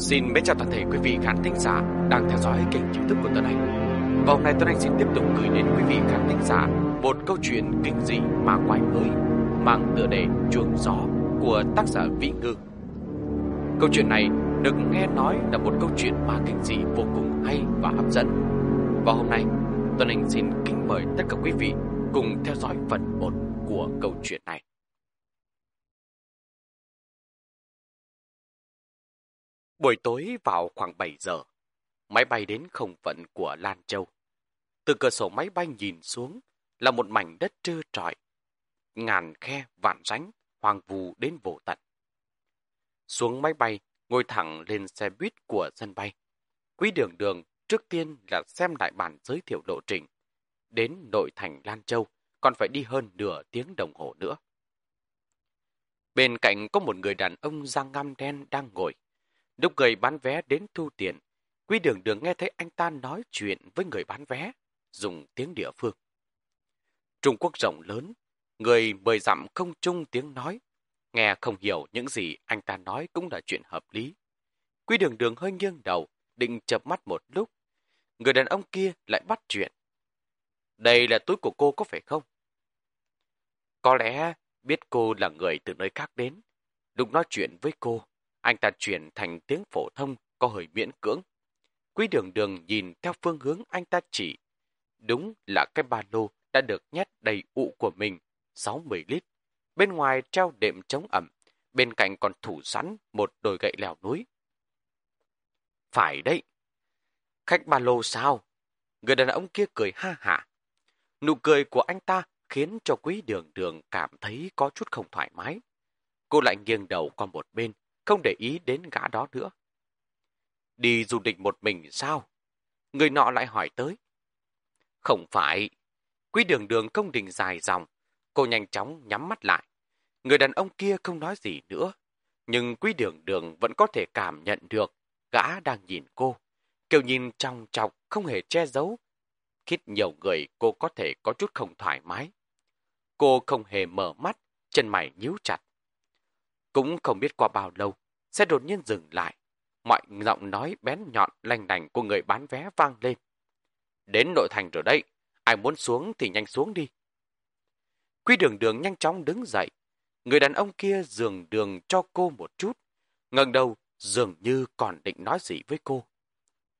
Xin mến chào toàn thể quý vị khán thính giả đang theo dõi kênh youtube của Tuấn Anh. Và hôm nay Tuấn Anh xin tiếp tục gửi đến quý vị khán thính giả một câu chuyện kinh dị ma quái mới, mang tựa đề Chuồng Gió của tác giả Vĩ Ngư. Câu chuyện này được nghe nói là một câu chuyện ma kinh dị vô cùng hay và hấp dẫn. Và hôm nay Tuấn Anh xin kính mời tất cả quý vị cùng theo dõi phần 1 của câu chuyện này. Buổi tối vào khoảng 7 giờ, máy bay đến không phận của Lan Châu. Từ cửa sổ máy bay nhìn xuống là một mảnh đất trơ trọi, ngàn khe vạn ránh, hoang vu đến vô tận. Xuống máy bay, ngồi thẳng lên xe buýt của sân bay. Quý đường đường trước tiên là xem lại bản giới thiệu lộ trình. Đến nội thành Lan Châu còn phải đi hơn nửa tiếng đồng hồ nữa. Bên cạnh có một người đàn ông da ngăm đen đang ngồi. Lúc người bán vé đến thu tiền, Quý đường đường nghe thấy anh ta nói chuyện với người bán vé, dùng tiếng địa phương. Trung Quốc rộng lớn, người mời dặm không chung tiếng nói. Nghe không hiểu những gì anh ta nói cũng là chuyện hợp lý. Quý đường đường hơi nghiêng đầu, định chập mắt một lúc. Người đàn ông kia lại bắt chuyện. Đây là túi của cô có phải không? Có lẽ biết cô là người từ nơi khác đến. Lúc nói chuyện với cô, anh ta chuyển thành tiếng phổ thông có hơi miễn cưỡng. Quý đường đường nhìn theo phương hướng anh ta chỉ. Đúng là cái ba lô đã được nhét đầy ụ của mình, 60 lít. Bên ngoài treo đệm chống ẩm, bên cạnh còn thủ sẵn một đồi gậy leo núi. Phải đấy. Khách ba lô sao? Người đàn ông kia cười ha hả. Nụ cười của anh ta khiến cho quý đường đường cảm thấy có chút không thoải mái. Cô lại nghiêng đầu qua một bên, không để ý đến gã đó nữa. Đi du lịch một mình sao? Người nọ lại hỏi tới. Không phải. Quý đường đường công đình dài dòng. Cô nhanh chóng nhắm mắt lại. Người đàn ông kia không nói gì nữa. Nhưng quý đường đường vẫn có thể cảm nhận được gã đang nhìn cô. Kiểu nhìn trong trọc không hề che giấu. Khít nhiều người cô có thể có chút không thoải mái. Cô không hề mở mắt, chân mày nhíu chặt. Cũng không biết qua bao lâu, xe đột nhiên dừng lại. Mọi giọng nói bén nhọn lanh đành của người bán vé vang lên. Đến nội thành rồi đây, ai muốn xuống thì nhanh xuống đi. Quy đường đường nhanh chóng đứng dậy. Người đàn ông kia dường đường cho cô một chút. ngẩng đầu dường như còn định nói gì với cô.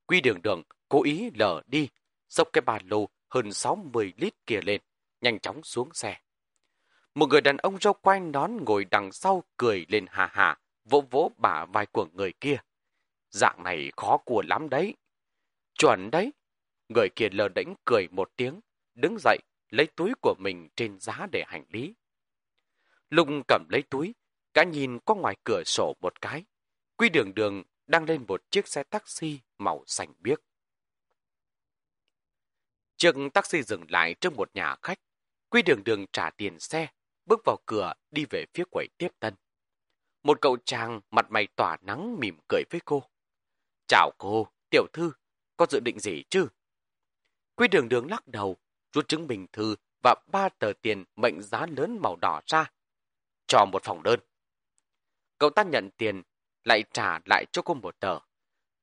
Quy đường đường cố ý lờ đi, xốc cái ba lô hơn 60 lít kia lên, nhanh chóng xuống xe. Một người đàn ông râu quay nón ngồi đằng sau cười lên hà hà, vỗ vỗ bả vai của người kia. Dạng này khó của lắm đấy. Chuẩn đấy. Người kia lờ đễnh cười một tiếng, đứng dậy, lấy túi của mình trên giá để hành lý. Lung cầm lấy túi, cả nhìn qua ngoài cửa sổ một cái. Quy đường đường đang lên một chiếc xe taxi màu xanh biếc. Chiếc taxi dừng lại trước một nhà khách. Quy đường đường trả tiền xe, bước vào cửa đi về phía quầy tiếp tân. Một cậu chàng mặt mày tỏa nắng mỉm cười với cô. Chào cô, tiểu thư, có dự định gì chứ? Quy đường đường lắc đầu, rút chứng minh thư và ba tờ tiền mệnh giá lớn màu đỏ ra. Cho một phòng đơn. Cậu ta nhận tiền, lại trả lại cho cô một tờ.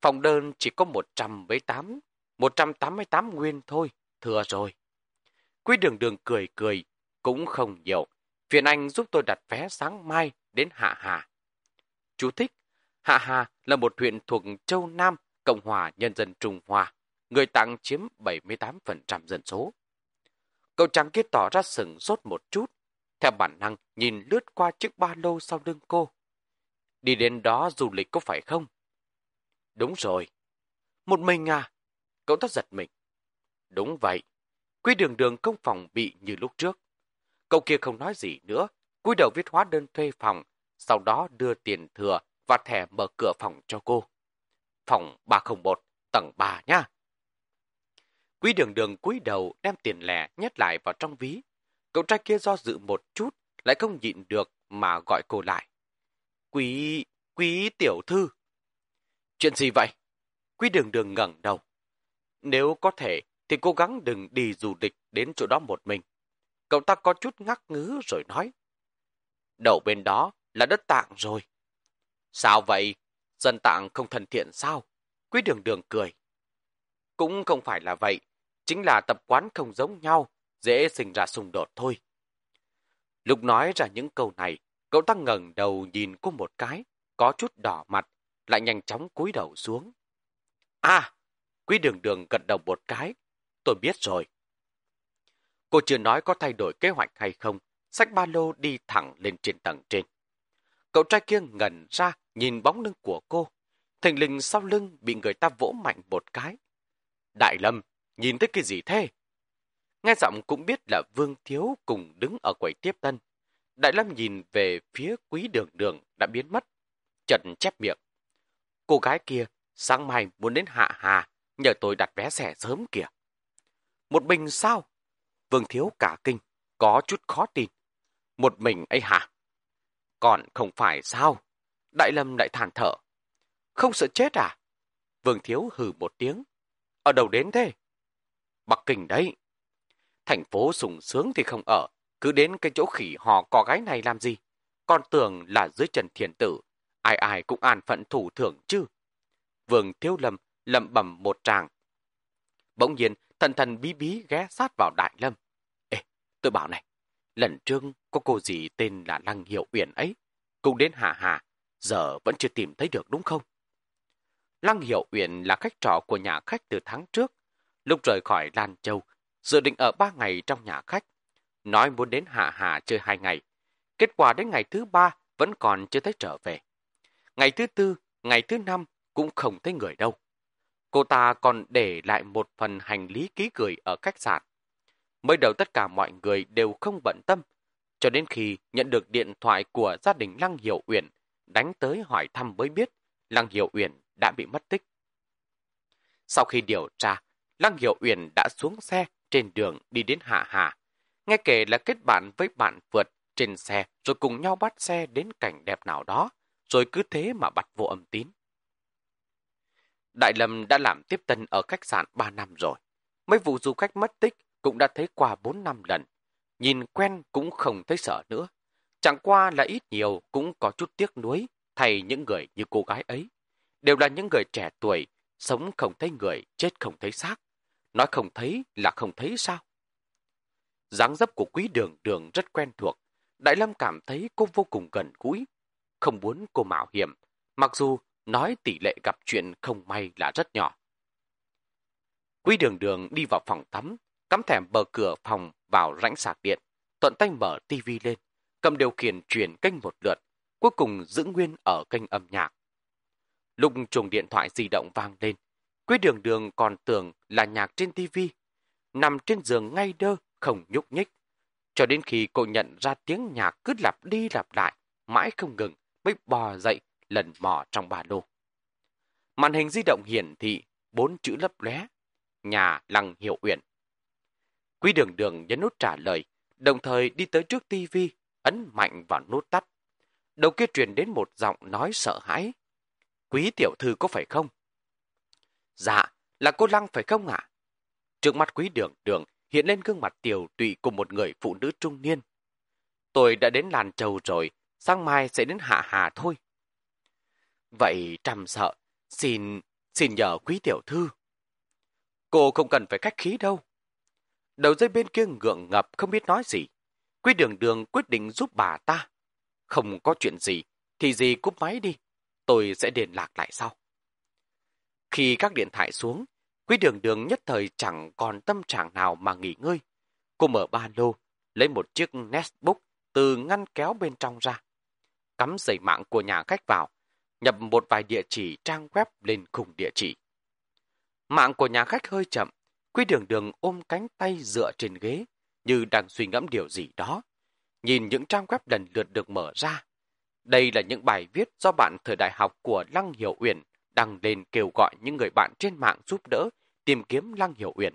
Phòng đơn chỉ có 118, 188 nguyên thôi, thừa rồi. Quy đường đường cười cười, cũng không nhiều. Phiền anh giúp tôi đặt vé sáng mai đến Hạ Hà. Chú thích, Hạ Hà là một huyện thuộc Châu Nam, Cộng hòa Nhân dân Trung Hoa. Người tặng chiếm 78% dân số. Cậu chàng kia tỏ ra sừng sốt một chút. Theo bản năng, nhìn lướt qua chiếc ba lô sau lưng cô. Đi đến đó du lịch có phải không? Đúng rồi. Một mình à? Cậu ta giật mình. Đúng vậy. Quy đường đường không phòng bị như lúc trước. Cậu kia không nói gì nữa, cúi đầu viết hóa đơn thuê phòng, sau đó đưa tiền thừa và thẻ mở cửa phòng cho cô. Phòng 301, tầng 3 nha. Quý đường đường cúi đầu đem tiền lẻ nhét lại vào trong ví. Cậu trai kia do dự một chút, lại không nhịn được mà gọi cô lại. Quý, quý tiểu thư. Chuyện gì vậy? Quý đường đường ngẩng đầu. Nếu có thể, thì cố gắng đừng đi du lịch đến chỗ đó một mình. Cậu ta có chút ngắc ngứ rồi nói. Đầu bên đó là đất tạng rồi. Sao vậy? Dân tạng không thân thiện sao? Quý đường đường cười. Cũng không phải là vậy, chính là tập quán không giống nhau, dễ sinh ra xung đột thôi. Lúc nói ra những câu này, cậu ta ngẩng đầu nhìn cô một cái, có chút đỏ mặt, lại nhanh chóng cúi đầu xuống. À, quý đường đường gật đầu một cái, tôi biết rồi. Cô chưa nói có thay đổi kế hoạch hay không, sách ba lô đi thẳng lên trên tầng trên. Cậu trai kia ngẩn ra nhìn bóng lưng của cô, thành linh sau lưng bị người ta vỗ mạnh một cái. Đại Lâm, nhìn thấy cái gì thế? Nghe giọng cũng biết là Vương Thiếu cùng đứng ở quầy tiếp tân. Đại Lâm nhìn về phía quý đường đường đã biến mất. Trần chép miệng. Cô gái kia, sáng mai muốn đến Hạ Hà, nhờ tôi đặt vé xe sớm kìa. Một mình sao? Vương Thiếu cả kinh, có chút khó tin. Một mình ấy hả? Còn không phải sao? Đại Lâm lại thản thở. Không sợ chết à? Vương Thiếu hừ một tiếng. Ở đâu đến thế? Bắc Kinh đấy. Thành phố sùng sướng thì không ở, cứ đến cái chỗ khỉ hò có gái này làm gì? Con tưởng là dưới trần thiền tử, ai ai cũng an phận thủ thưởng chứ. Vương Thiếu Lâm lẩm bẩm một tràng. Bỗng nhiên, thần thần bí bí ghé sát vào Đại Lâm. Tôi bảo này, lần trước có cô gì tên là Lăng Hiệu Uyển ấy, cũng đến Hà Hà, giờ vẫn chưa tìm thấy được đúng không? Lăng Hiệu Uyển là khách trọ của nhà khách từ tháng trước. Lúc rời khỏi Lan Châu, dự định ở ba ngày trong nhà khách. Nói muốn đến Hạ Hà chơi hai ngày. Kết quả đến ngày thứ ba vẫn còn chưa thấy trở về. Ngày thứ tư, ngày thứ năm cũng không thấy người đâu. Cô ta còn để lại một phần hành lý ký gửi ở khách sạn. Mới đầu tất cả mọi người đều không bận tâm, cho đến khi nhận được điện thoại của gia đình Lăng Hiểu Uyển, đánh tới hỏi thăm mới biết Lăng Hiểu Uyển đã bị mất tích. Sau khi điều tra, Lăng Hiểu Uyển đã xuống xe trên đường đi đến Hạ Hà. Nghe kể là kết bạn với bạn vượt trên xe rồi cùng nhau bắt xe đến cảnh đẹp nào đó, rồi cứ thế mà bắt vô âm tín. Đại Lâm đã làm tiếp tân ở khách sạn 3 năm rồi. Mấy vụ du khách mất tích cũng đã thấy qua bốn năm lần. Nhìn quen cũng không thấy sợ nữa. Chẳng qua là ít nhiều cũng có chút tiếc nuối thay những người như cô gái ấy. Đều là những người trẻ tuổi, sống không thấy người, chết không thấy xác. Nói không thấy là không thấy sao? dáng dấp của quý đường đường rất quen thuộc. Đại Lâm cảm thấy cô vô cùng gần gũi. Không muốn cô mạo hiểm, mặc dù nói tỷ lệ gặp chuyện không may là rất nhỏ. Quý đường đường đi vào phòng tắm, cắm thẻm bờ cửa phòng vào rãnh sạc điện, thuận tay mở tivi lên, cầm điều khiển chuyển kênh một lượt, cuối cùng giữ nguyên ở kênh âm nhạc. Lúc chuồng điện thoại di động vang lên, Quý đường đường còn tưởng là nhạc trên tivi, nằm trên giường ngay đơ, không nhúc nhích. Cho đến khi cô nhận ra tiếng nhạc cứ lặp đi lặp lại, mãi không ngừng, mới bò dậy, lần mò trong ba lô. Màn hình di động hiển thị bốn chữ lấp lóe, nhà Lăng Hiệu Uyển. Quý đường đường nhấn nút trả lời, đồng thời đi tới trước tivi, ấn mạnh vào nút tắt. Đầu kia truyền đến một giọng nói sợ hãi. Quý tiểu thư có phải không? Dạ, là cô Lăng phải không ạ? Trước mắt quý đường đường hiện lên gương mặt tiểu tụy của một người phụ nữ trung niên. Tôi đã đến làn trầu rồi, sáng mai sẽ đến hạ hà thôi. Vậy trầm sợ, xin, xin nhờ quý tiểu thư. Cô không cần phải khách khí đâu. Đầu dây bên kia ngượng ngập không biết nói gì. Quý đường đường quyết định giúp bà ta. Không có chuyện gì, thì gì cúp máy đi. Tôi sẽ liên lạc lại sau. Khi các điện thoại xuống, quý đường đường nhất thời chẳng còn tâm trạng nào mà nghỉ ngơi. Cô mở ba lô, lấy một chiếc netbook từ ngăn kéo bên trong ra. Cắm dây mạng của nhà khách vào, nhập một vài địa chỉ trang web lên khung địa chỉ. Mạng của nhà khách hơi chậm, quý đường đường ôm cánh tay dựa trên ghế, như đang suy ngẫm điều gì đó. Nhìn những trang web lần lượt được mở ra. Đây là những bài viết do bạn thời đại học của Lăng Hiểu Uyển đăng lên kêu gọi những người bạn trên mạng giúp đỡ tìm kiếm Lăng Hiểu Uyển.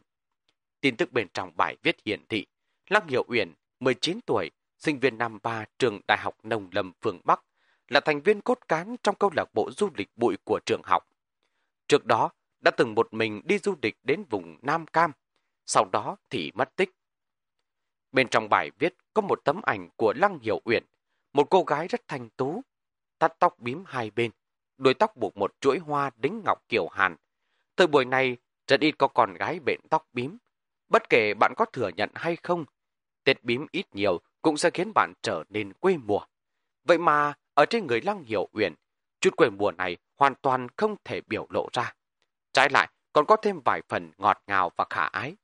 Tin tức bên trong bài viết hiển thị, Lăng Hiểu Uyển, 19 tuổi, sinh viên năm 3 trường Đại học Nông Lâm phương Bắc, là thành viên cốt cán trong câu lạc bộ du lịch bụi của trường học. Trước đó, đã từng một mình đi du lịch đến vùng Nam Cam, sau đó thì mất tích. Bên trong bài viết có một tấm ảnh của Lăng Hiểu Uyển, một cô gái rất thanh tú, tắt tóc bím hai bên, đuôi tóc buộc một chuỗi hoa đính ngọc kiểu hàn. Thời buổi này, rất ít có con gái bện tóc bím. Bất kể bạn có thừa nhận hay không, tết bím ít nhiều cũng sẽ khiến bạn trở nên quê mùa. Vậy mà, ở trên người Lăng Hiểu Uyển, chút quê mùa này hoàn toàn không thể biểu lộ ra. Trái lại, còn có thêm vài phần ngọt ngào và khả ái.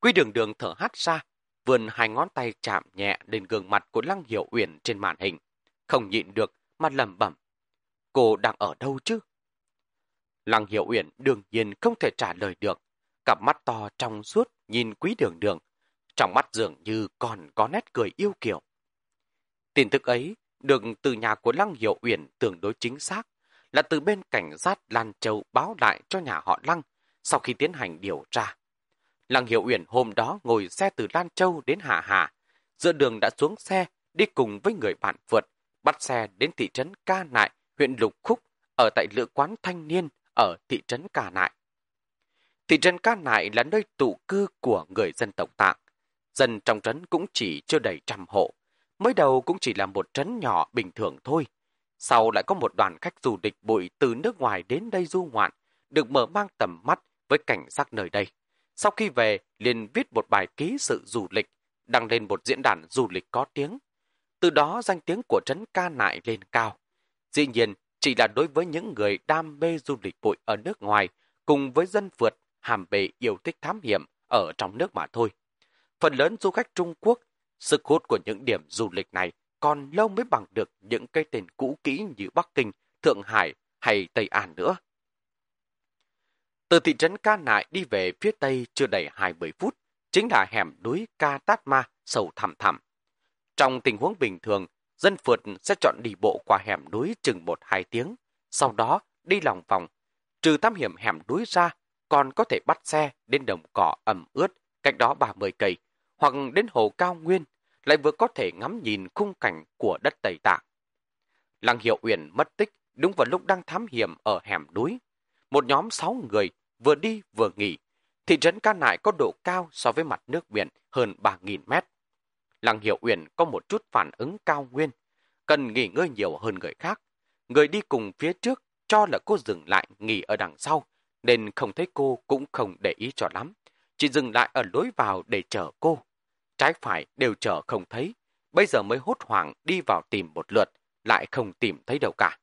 Quy đường đường thở hắt ra, vươn hai ngón tay chạm nhẹ lên gương mặt của Lăng Hiểu Uyển trên màn hình. Không nhịn được mà lầm bẩm. Cô đang ở đâu chứ? Lăng Hiểu Uyển đương nhiên không thể trả lời được. Cặp mắt to trong suốt nhìn quý đường đường. Trong mắt dường như còn có nét cười yêu kiều. Tin tức ấy được từ nhà của Lăng Hiểu Uyển tương đối chính xác là từ bên cảnh sát Lan Châu báo lại cho nhà họ Lăng sau khi tiến hành điều tra. Lăng Hiểu Uyển hôm đó ngồi xe từ Lan Châu đến Hà Hà. Giữa đường đã xuống xe, đi cùng với người bạn vượt, bắt xe đến thị trấn Ca Nại, huyện Lục Khúc, ở tại lựa quán thanh niên ở thị trấn Ca Nại. Thị trấn Ca Nại là nơi tụ cư của người dân tộc Tạng. Dân trong trấn cũng chỉ chưa đầy trăm hộ. Mới đầu cũng chỉ là một trấn nhỏ bình thường thôi. Sau lại có một đoàn khách du lịch bụi từ nước ngoài đến đây du ngoạn, được mở mang tầm mắt với cảnh sắc nơi đây. Sau khi về, liền viết một bài ký sự du lịch, đăng lên một diễn đàn du lịch có tiếng. Từ đó danh tiếng của trấn ca nại lên cao. Dĩ nhiên, chỉ là đối với những người đam mê du lịch bụi ở nước ngoài, cùng với dân vượt, hàm bề yêu thích thám hiểm ở trong nước mà thôi. Phần lớn du khách Trung Quốc, sức hút của những điểm du lịch này còn lâu mới bằng được những cây tên cũ kỹ như Bắc Kinh, Thượng Hải hay Tây An nữa. Từ thị trấn Ca Nại đi về phía tây chưa đầy 20 phút, chính là hẻm núi Ca Tát Ma sâu thẳm thẳm. Trong tình huống bình thường, dân phượt sẽ chọn đi bộ qua hẻm núi chừng 1-2 tiếng, sau đó đi lòng vòng. Trừ tam hiểm hẻm núi ra, còn có thể bắt xe đến đồng cỏ ẩm ướt, cách đó 30 cây, hoặc đến hồ cao nguyên, lại vừa có thể ngắm nhìn khung cảnh của đất Tây Tạng. Lăng Hiệu Uyển mất tích đúng vào lúc đang thám hiểm ở hẻm núi. Một nhóm 6 người vừa đi vừa nghỉ. Thị trấn Ca Nại có độ cao so với mặt nước biển hơn 3.000 mét. Lăng Hiệu Uyển có một chút phản ứng cao nguyên, cần nghỉ ngơi nhiều hơn người khác. Người đi cùng phía trước cho là cô dừng lại nghỉ ở đằng sau, nên không thấy cô cũng không để ý cho lắm. Chỉ dừng lại ở lối vào để chờ cô. Trái phải đều chờ không thấy, bây giờ mới hốt hoảng đi vào tìm một lượt, lại không tìm thấy đâu cả.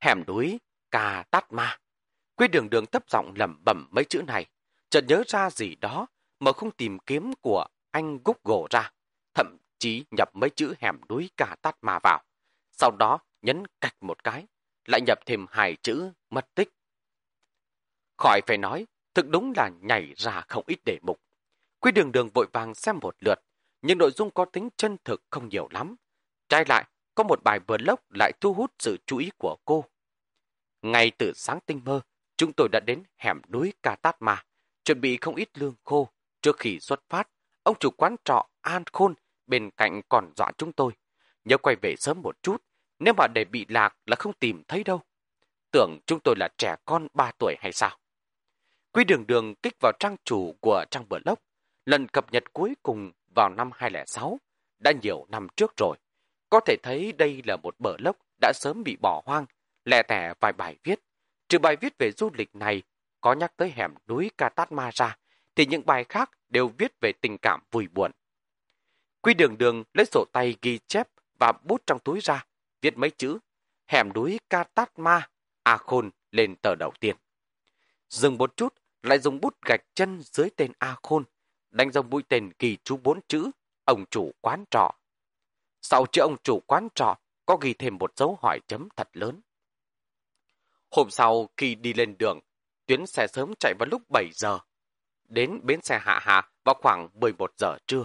Hẻm núi, cà tát ma. Quy đường đường thấp giọng lẩm bẩm mấy chữ này, chợt nhớ ra gì đó mà không tìm kiếm của anh Google ra, thậm chí nhập mấy chữ hẻm núi cà tát ma vào. Sau đó nhấn cạch một cái, lại nhập thêm hai chữ mất tích. Khỏi phải nói, thực đúng là nhảy ra không ít đề mục. Quy đường đường vội vàng xem một lượt, nhưng nội dung có tính chân thực không nhiều lắm. Trái lại, có một bài blog lại thu hút sự chú ý của cô. Ngay từ sáng tinh mơ, chúng tôi đã đến hẻm núi Ca Tát Ma, chuẩn bị không ít lương khô. Trước khi xuất phát, ông chủ quán trọ An Khôn bên cạnh còn dọa chúng tôi. Nhớ quay về sớm một chút, nếu mà để bị lạc là không tìm thấy đâu. Tưởng chúng tôi là trẻ con 3 tuổi hay sao? Quy đường đường kích vào trang chủ của trang blog. Lần cập nhật cuối cùng vào năm 2006, đã nhiều năm trước rồi. Có thể thấy đây là một bờ lốc đã sớm bị bỏ hoang, lẻ tẻ vài bài viết. Trừ bài viết về du lịch này, có nhắc tới hẻm núi Katatma ra, thì những bài khác đều viết về tình cảm vui buồn. Quy đường đường lấy sổ tay ghi chép và bút trong túi ra, viết mấy chữ hẻm núi Katatma, A Khôn lên tờ đầu tiên. Dừng một chút, lại dùng bút gạch chân dưới tên A Khôn, đánh dấu mũi tên ghi chú bốn chữ, ông chủ quán trọ. Sau chữ ông chủ quán trọ, có ghi thêm một dấu hỏi chấm thật lớn. Hôm sau, khi đi lên đường, tuyến xe sớm chạy vào lúc 7 giờ. Đến bến xe hạ hạ vào khoảng 11 giờ trưa.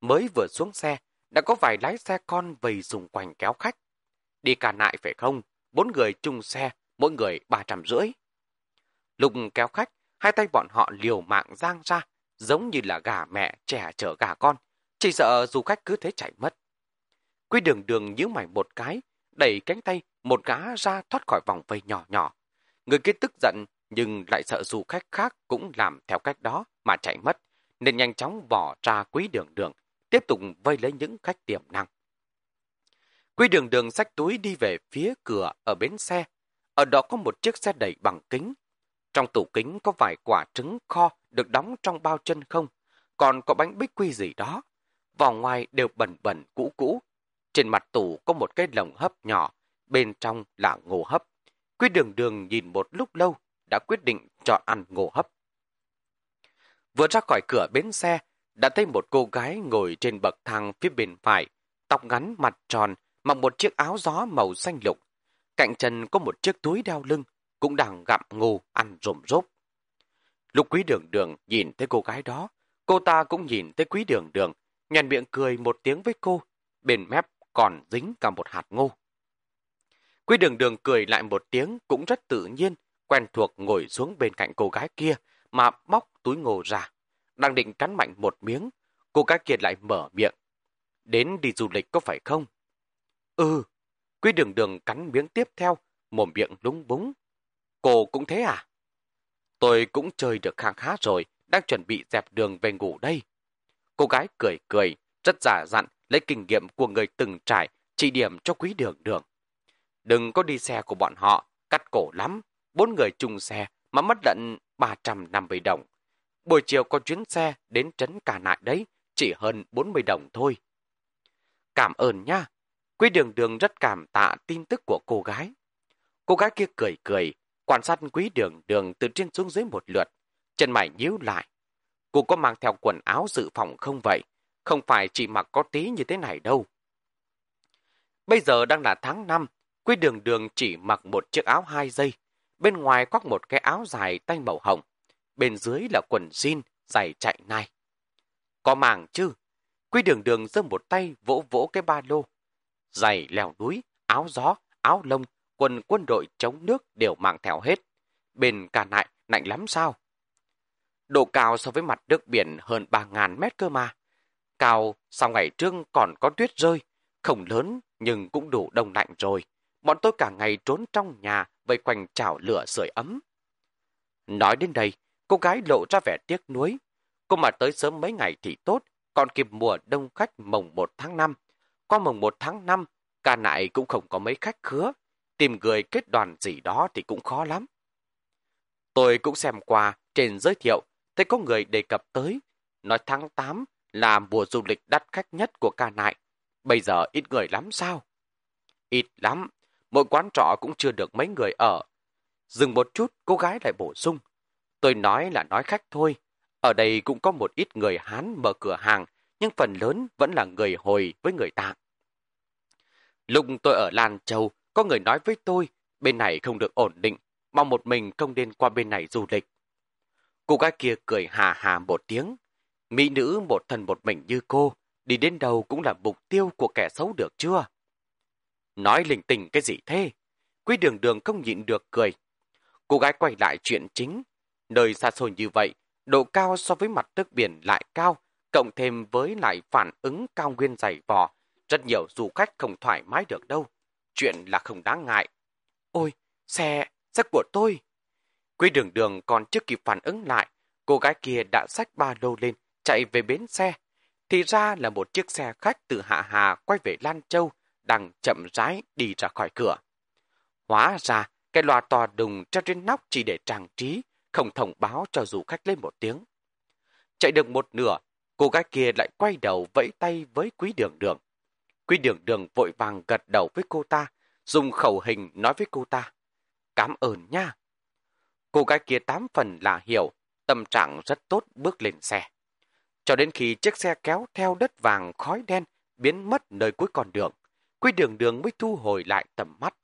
Mới vừa xuống xe, đã có vài lái xe con vầy dùng quanh kéo khách. Đi cả nại phải không? Bốn người chung xe, mỗi người ba trăm rưỡi. Lúc kéo khách, hai tay bọn họ liều mạng giang ra, giống như là gà mẹ trẻ chở gà con. Chỉ sợ du khách cứ thế chạy mất. Quy đường đường nhíu mày một cái, đẩy cánh tay một gã ra thoát khỏi vòng vây nhỏ nhỏ. Người kia tức giận nhưng lại sợ du khách khác cũng làm theo cách đó mà chạy mất, nên nhanh chóng bỏ ra quý đường đường, tiếp tục vây lấy những khách tiềm năng. Quý đường đường xách túi đi về phía cửa ở bến xe. Ở đó có một chiếc xe đẩy bằng kính. Trong tủ kính có vài quả trứng kho được đóng trong bao chân không. Còn có bánh bích quy gì đó. vào ngoài đều bẩn bẩn cũ cũ. Trên mặt tủ có một cái lồng hấp nhỏ. Bên trong là ngô hấp. Quy đường đường nhìn một lúc lâu đã quyết định chọn ăn ngô hấp. Vừa ra khỏi cửa bến xe, đã thấy một cô gái ngồi trên bậc thang phía bên phải, tóc ngắn mặt tròn, mặc một chiếc áo gió màu xanh lục. Cạnh chân có một chiếc túi đeo lưng, cũng đang gặm ngô ăn rộm rốp. Lúc quý đường đường nhìn thấy cô gái đó, cô ta cũng nhìn thấy quý đường đường, nhàn miệng cười một tiếng với cô, bên mép còn dính cả một hạt ngô. Quý đường đường cười lại một tiếng cũng rất tự nhiên, quen thuộc ngồi xuống bên cạnh cô gái kia mà móc túi ngô ra. Đang định cắn mạnh một miếng, cô gái kia lại mở miệng. Đến đi du lịch có phải không? Ừ, quý đường đường cắn miếng tiếp theo, mồm miệng lúng búng. Cô cũng thế à? Tôi cũng chơi được khang khá rồi, đang chuẩn bị dẹp đường về ngủ đây. Cô gái cười cười, rất giả dặn, lấy kinh nghiệm của người từng trải, chỉ điểm cho quý đường đường. Đừng có đi xe của bọn họ, cắt cổ lắm. Bốn người chung xe mà mất lận 350 đồng. Buổi chiều có chuyến xe đến trấn cả nại đấy, chỉ hơn 40 đồng thôi. Cảm ơn nha. Quý đường đường rất cảm tạ tin tức của cô gái. Cô gái kia cười cười, quan sát quý đường đường từ trên xuống dưới một lượt. Chân mày nhíu lại. Cô có mang theo quần áo dự phòng không vậy? Không phải chỉ mặc có tí như thế này đâu. Bây giờ đang là tháng 5, Quý đường đường chỉ mặc một chiếc áo hai dây, bên ngoài khoác một cái áo dài tay màu hồng, bên dưới là quần jean, giày chạy nai. Có màng chứ? Quý đường đường giơ một tay vỗ vỗ cái ba lô. Giày leo núi, áo gió, áo lông, quân quân đội chống nước đều mang theo hết. Bên cả nại, lạnh lắm sao? Độ cao so với mặt nước biển hơn 3.000 mét cơ mà. Cao sau ngày trước còn có tuyết rơi, không lớn nhưng cũng đủ đông lạnh rồi bọn tôi cả ngày trốn trong nhà vây quanh chảo lửa sưởi ấm. Nói đến đây, cô gái lộ ra vẻ tiếc nuối. Cô mà tới sớm mấy ngày thì tốt, còn kịp mùa đông khách mồng 1 tháng 5. Qua mồng 1 tháng 5, cả nại cũng không có mấy khách khứa. Tìm người kết đoàn gì đó thì cũng khó lắm. Tôi cũng xem qua trên giới thiệu, thấy có người đề cập tới. Nói tháng 8 là mùa du lịch đắt khách nhất của ca nại. Bây giờ ít người lắm sao? Ít lắm, mỗi quán trọ cũng chưa được mấy người ở. Dừng một chút, cô gái lại bổ sung. Tôi nói là nói khách thôi. Ở đây cũng có một ít người Hán mở cửa hàng, nhưng phần lớn vẫn là người hồi với người tạng. Lúc tôi ở Lan Châu, có người nói với tôi, bên này không được ổn định, mong một mình không nên qua bên này du lịch. Cô gái kia cười hà hà một tiếng. Mỹ nữ một thân một mình như cô, đi đến đâu cũng là mục tiêu của kẻ xấu được chưa? Nói linh tinh cái gì thế? Quý đường đường không nhịn được cười. Cô gái quay lại chuyện chính. Nơi xa xôi như vậy, độ cao so với mặt nước biển lại cao, cộng thêm với lại phản ứng cao nguyên dày vò. Rất nhiều du khách không thoải mái được đâu. Chuyện là không đáng ngại. Ôi, xe, xe của tôi. Quý đường đường còn chưa kịp phản ứng lại, cô gái kia đã xách ba lô lên, chạy về bến xe. Thì ra là một chiếc xe khách từ Hạ Hà quay về Lan Châu, đang chậm rãi đi ra khỏi cửa. Hóa ra, cái loa to đùng treo trên nóc chỉ để trang trí, không thông báo cho du khách lên một tiếng. Chạy được một nửa, cô gái kia lại quay đầu vẫy tay với quý đường đường. Quý đường đường vội vàng gật đầu với cô ta, dùng khẩu hình nói với cô ta. Cảm ơn nha. Cô gái kia tám phần là hiểu, tâm trạng rất tốt bước lên xe. Cho đến khi chiếc xe kéo theo đất vàng khói đen biến mất nơi cuối con đường, Quy đường đường mới thu hồi lại tầm mắt.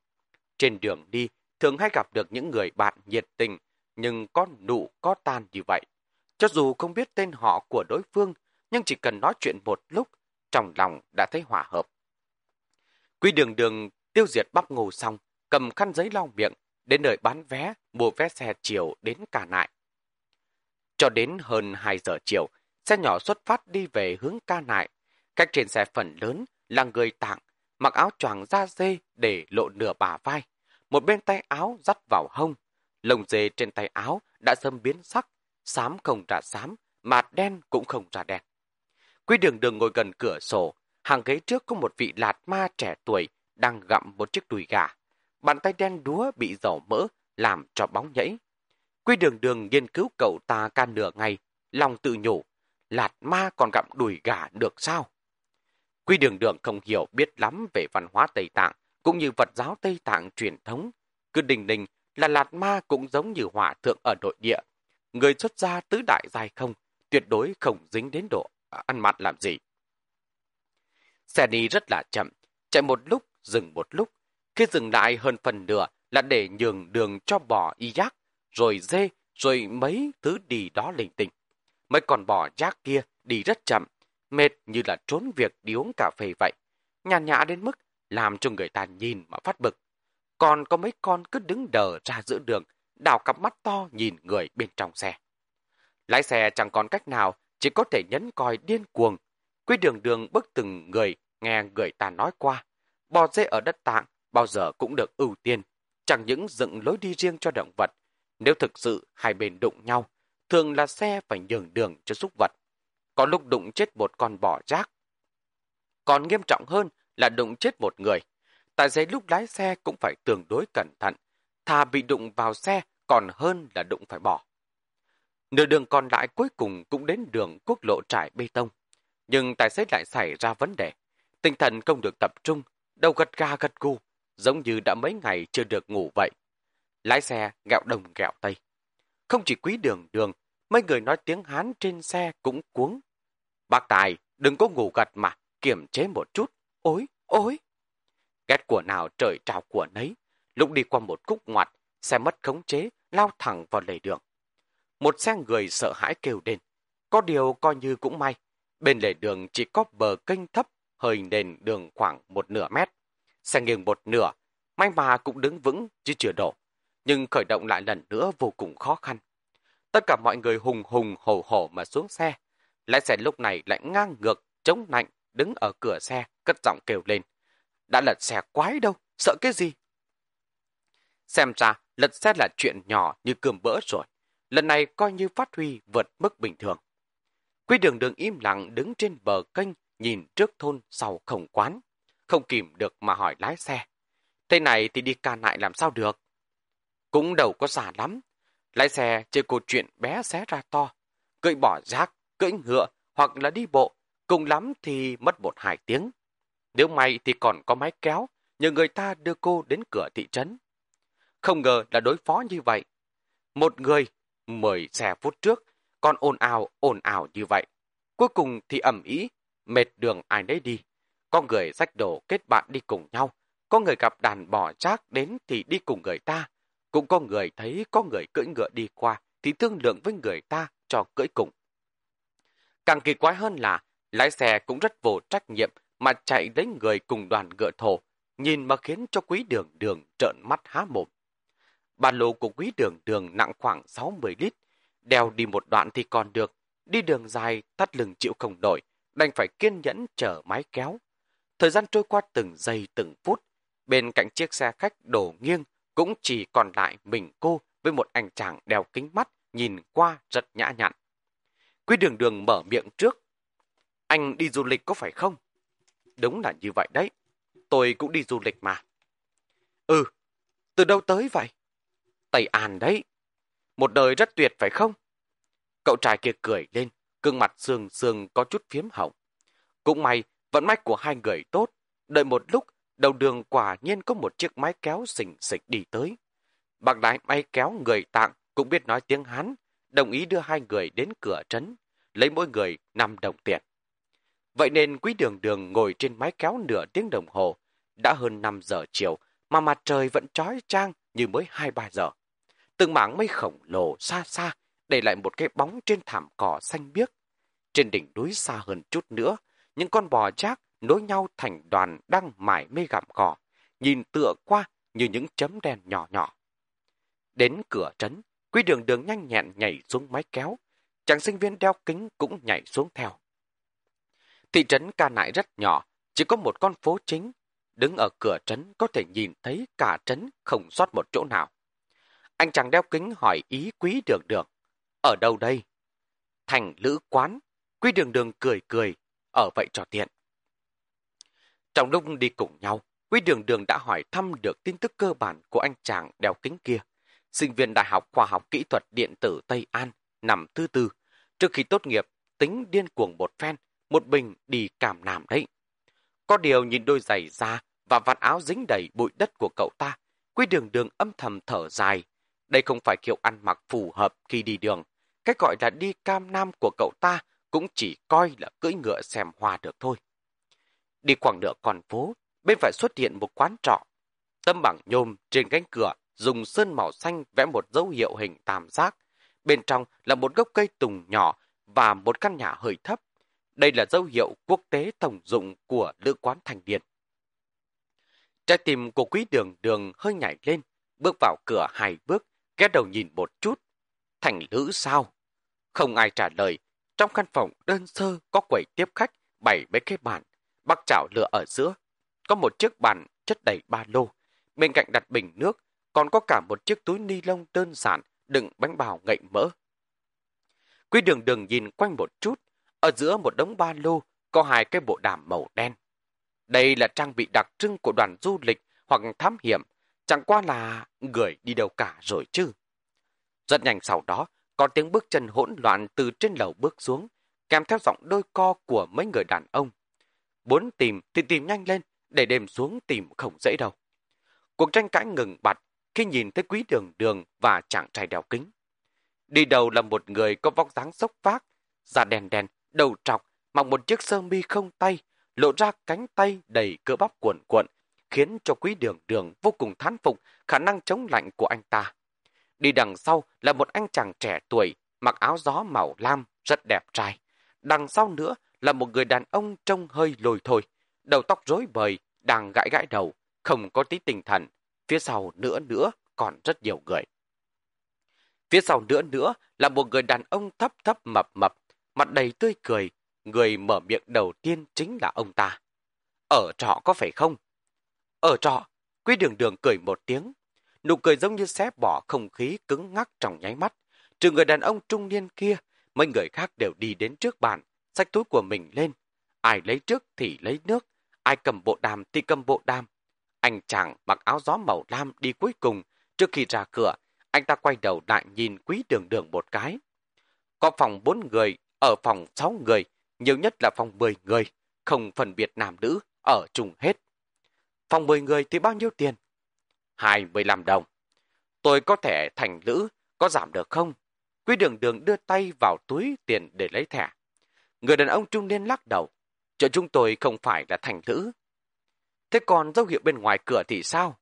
Trên đường đi, thường hay gặp được những người bạn nhiệt tình, nhưng có nụ có tan như vậy. Cho dù không biết tên họ của đối phương, nhưng chỉ cần nói chuyện một lúc, trong lòng đã thấy hòa hợp. Quy đường đường tiêu diệt bắp ngô xong, cầm khăn giấy lau miệng, đến nơi bán vé, mua vé xe chiều đến cả nại. Cho đến hơn 2 giờ chiều, xe nhỏ xuất phát đi về hướng ca nại. Cách trên xe phần lớn là người tạng, mặc áo choàng da dê để lộ nửa bả vai, một bên tay áo dắt vào hông. Lồng dê trên tay áo đã sâm biến sắc, xám không ra xám, mà đen cũng không ra đen. Quy đường đường ngồi gần cửa sổ, hàng ghế trước có một vị lạt ma trẻ tuổi, đang gặm một chiếc đùi gà. Bàn tay đen đúa bị dầu mỡ, làm cho bóng nhảy. Quy đường đường nghiên cứu cậu ta ca nửa ngày, lòng tự nhủ, lạt ma còn gặm đùi gà được sao? Quy đường đường không hiểu biết lắm về văn hóa Tây Tạng, cũng như vật giáo Tây Tạng truyền thống. Cứ đình đình là lạt ma cũng giống như hỏa thượng ở nội địa. Người xuất gia tứ đại dài không, tuyệt đối không dính đến độ ăn mặn làm gì. Xe đi rất là chậm, chạy một lúc, dừng một lúc. Khi dừng lại hơn phần nửa là để nhường đường cho bò y giác, rồi dê, rồi mấy thứ đi đó lình tình. Mấy con bò giác kia đi rất chậm, mệt như là trốn việc đi uống cà phê vậy. Nhàn nhã đến mức làm cho người ta nhìn mà phát bực. Còn có mấy con cứ đứng đờ ra giữa đường, đào cặp mắt to nhìn người bên trong xe. Lái xe chẳng còn cách nào, chỉ có thể nhấn coi điên cuồng. Quy đường đường bước từng người, nghe người ta nói qua. Bò dê ở đất tạng bao giờ cũng được ưu tiên, chẳng những dựng lối đi riêng cho động vật. Nếu thực sự hai bên đụng nhau, thường là xe phải nhường đường cho súc vật. Có lúc đụng chết một con bò rác. Còn nghiêm trọng hơn là đụng chết một người. Tại giấy lúc lái xe cũng phải tương đối cẩn thận. Thà bị đụng vào xe còn hơn là đụng phải bỏ. Nửa đường còn lại cuối cùng cũng đến đường quốc lộ trải bê tông. Nhưng tài xế lại xảy ra vấn đề. Tinh thần không được tập trung, đầu gật ga gật gu, giống như đã mấy ngày chưa được ngủ vậy. Lái xe gạo đồng gạo tây. Không chỉ quý đường đường, mấy người nói tiếng Hán trên xe cũng cuống. Bác Tài, đừng có ngủ gật mà, kiểm chế một chút. Ôi, ôi! Ghét của nào trời trào của nấy. Lúc đi qua một khúc ngoặt, xe mất khống chế, lao thẳng vào lề đường. Một xe người sợ hãi kêu lên. Có điều coi như cũng may. Bên lề đường chỉ có bờ kênh thấp, hơi nền đường khoảng một nửa mét. Xe nghiêng một nửa, may mà cũng đứng vững chứ chưa đổ. Nhưng khởi động lại lần nữa vô cùng khó khăn. Tất cả mọi người hùng hùng hổ hổ mà xuống xe. Lái xe lúc này lại ngang ngược, chống nạnh, đứng ở cửa xe, cất giọng kêu lên. Đã lật xe quái đâu, sợ cái gì? Xem ra, lật xe là chuyện nhỏ như cơm bữa rồi. Lần này coi như phát huy vượt mức bình thường. Quy đường đường im lặng đứng trên bờ kênh nhìn trước thôn sau không quán. Không kìm được mà hỏi lái xe. Thế này thì đi ca lại làm sao được? Cũng đâu có xả lắm. Lái xe chơi câu chuyện bé xé ra to. Cưỡi bỏ rác, cưỡi ngựa hoặc là đi bộ. Cùng lắm thì mất một hai tiếng. Nếu may thì còn có máy kéo, nhờ người ta đưa cô đến cửa thị trấn. Không ngờ là đối phó như vậy. Một người, mười xe phút trước, còn ồn ào, ồn ào như vậy. Cuối cùng thì ẩm ý, mệt đường ai nấy đi. Có người rách đổ kết bạn đi cùng nhau. Có người gặp đàn bò trác đến thì đi cùng người ta. Cũng có người thấy có người cưỡi ngựa đi qua thì thương lượng với người ta cho cưỡi cùng. Càng kỳ quái hơn là lái xe cũng rất vô trách nhiệm mà chạy lấy người cùng đoàn ngựa thổ, nhìn mà khiến cho quý đường đường trợn mắt há mồm. Ba lô của quý đường đường nặng khoảng 60 lít, đeo đi một đoạn thì còn được, đi đường dài thắt lưng chịu không nổi, đành phải kiên nhẫn chở máy kéo. Thời gian trôi qua từng giây từng phút, bên cạnh chiếc xe khách đổ nghiêng cũng chỉ còn lại mình cô với một anh chàng đeo kính mắt nhìn qua rất nhã nhặn. Quý đường đường mở miệng trước. Anh đi du lịch có phải không? Đúng là như vậy đấy. Tôi cũng đi du lịch mà. Ừ, từ đâu tới vậy? Tây An đấy. Một đời rất tuyệt phải không? Cậu trai kia cười lên, gương mặt sương sương có chút phiếm hỏng. Cũng may, vận mách của hai người tốt. Đợi một lúc, đầu đường quả nhiên có một chiếc máy kéo xỉnh xịch đi tới. Bạc đại máy kéo người tạng cũng biết nói tiếng Hán, đồng ý đưa hai người đến cửa trấn, lấy mỗi người 5 đồng tiền. Vậy nên quý đường đường ngồi trên máy kéo nửa tiếng đồng hồ, đã hơn 5 giờ chiều mà mặt trời vẫn trói trang như mới 2-3 giờ. Từng mảng mây khổng lồ xa xa để lại một cái bóng trên thảm cỏ xanh biếc. Trên đỉnh núi xa hơn chút nữa, những con bò chác nối nhau thành đoàn đang mải mê gặm cỏ, nhìn tựa qua như những chấm đen nhỏ nhỏ. Đến cửa trấn, quý đường đường nhanh nhẹn nhảy xuống máy kéo. Chàng sinh viên đeo kính cũng nhảy xuống theo. Thị trấn ca nại rất nhỏ, chỉ có một con phố chính. Đứng ở cửa trấn có thể nhìn thấy cả trấn không sót một chỗ nào. Anh chàng đeo kính hỏi ý quý đường đường. Ở đâu đây? Thành lữ quán. Quý đường đường cười cười. Ở vậy cho tiện. Trong lúc đi cùng nhau, Quý đường đường đã hỏi thăm được tin tức cơ bản của anh chàng đeo kính kia. Sinh viên Đại học Khoa học Kỹ thuật Điện tử Tây An, nằm thứ tư. Trước khi tốt nghiệp, tính điên cuồng một phen, một bình đi cảm nàm đấy. Có điều nhìn đôi giày da và vạt áo dính đầy bụi đất của cậu ta, Quý đường đường âm thầm thở dài. Đây không phải kiểu ăn mặc phù hợp khi đi đường. Cái gọi là đi cam nam của cậu ta cũng chỉ coi là cưỡi ngựa xem hoa được thôi. Đi khoảng nửa con phố, bên phải xuất hiện một quán trọ. Tâm bảng nhôm trên cánh cửa dùng sơn màu xanh vẽ một dấu hiệu hình tam giác. Bên trong là một gốc cây tùng nhỏ và một căn nhà hơi thấp. Đây là dấu hiệu quốc tế tổng dụng của lữ quán thành điền. Trái tim của quý đường đường hơi nhảy lên, bước vào cửa hai bước, ghé đầu nhìn một chút. Thành lữ sao? Không ai trả lời. Trong căn phòng đơn sơ có quầy tiếp khách, bảy mấy cái bàn, bắc chảo lửa ở giữa. Có một chiếc bàn chất đầy ba lô. Bên cạnh đặt bình nước, còn có cả một chiếc túi ni lông đơn giản đựng bánh bào ngậy mỡ. Quý đường đường nhìn quanh một chút, ở giữa một đống ba lô có hai cái bộ đàm màu đen. Đây là trang bị đặc trưng của đoàn du lịch hoặc thám hiểm, chẳng qua là người đi đâu cả rồi chứ. Rất nhanh sau đó, có tiếng bước chân hỗn loạn từ trên lầu bước xuống, kèm theo giọng đôi co của mấy người đàn ông. Muốn tìm thì tìm nhanh lên, để đêm xuống tìm không dễ đâu. Cuộc tranh cãi ngừng bặt khi nhìn thấy quý đường đường và chàng trai đeo kính. Đi đầu là một người có vóc dáng sốc vác, da đen đen, đầu trọc, mặc một chiếc sơ mi không tay, lộ ra cánh tay đầy cơ bắp cuộn cuộn, khiến cho quý đường đường vô cùng thán phục khả năng chống lạnh của anh ta. Đi đằng sau là một anh chàng trẻ tuổi, mặc áo gió màu lam, rất đẹp trai. Đằng sau nữa là một người đàn ông trông hơi lồi thôi, đầu tóc rối bời, đang gãi gãi đầu, không có tí tinh thần. Phía sau nữa nữa còn rất nhiều người. Phía sau nữa nữa là một người đàn ông thấp thấp mập mập, mặt đầy tươi cười, người mở miệng đầu tiên chính là ông ta. Ở trọ có phải không? Ở trọ, Quý đường đường cười một tiếng. Nụ cười giống như xé bỏ không khí cứng ngắc trong nháy mắt. Trừ người đàn ông trung niên kia, mấy người khác đều đi đến trước bàn, xách túi của mình lên. Ai lấy trước thì lấy nước, ai cầm bộ đàm thì cầm bộ đàm. Anh chàng mặc áo gió màu lam đi cuối cùng. Trước khi ra cửa, anh ta quay đầu lại nhìn quý đường đường một cái. Có phòng bốn người, ở phòng sáu người, nhiều nhất là phòng 10 người, không phân biệt nam nữ, ở chung hết. Phòng 10 người thì bao nhiêu tiền? 25 đồng. Tôi có thể thành lữ, có giảm được không? Quý đường đường đưa tay vào túi tiền để lấy thẻ. Người đàn ông trung niên lắc đầu. Chỗ chúng tôi không phải là thành lữ. Thế còn dấu hiệu bên ngoài cửa thì sao?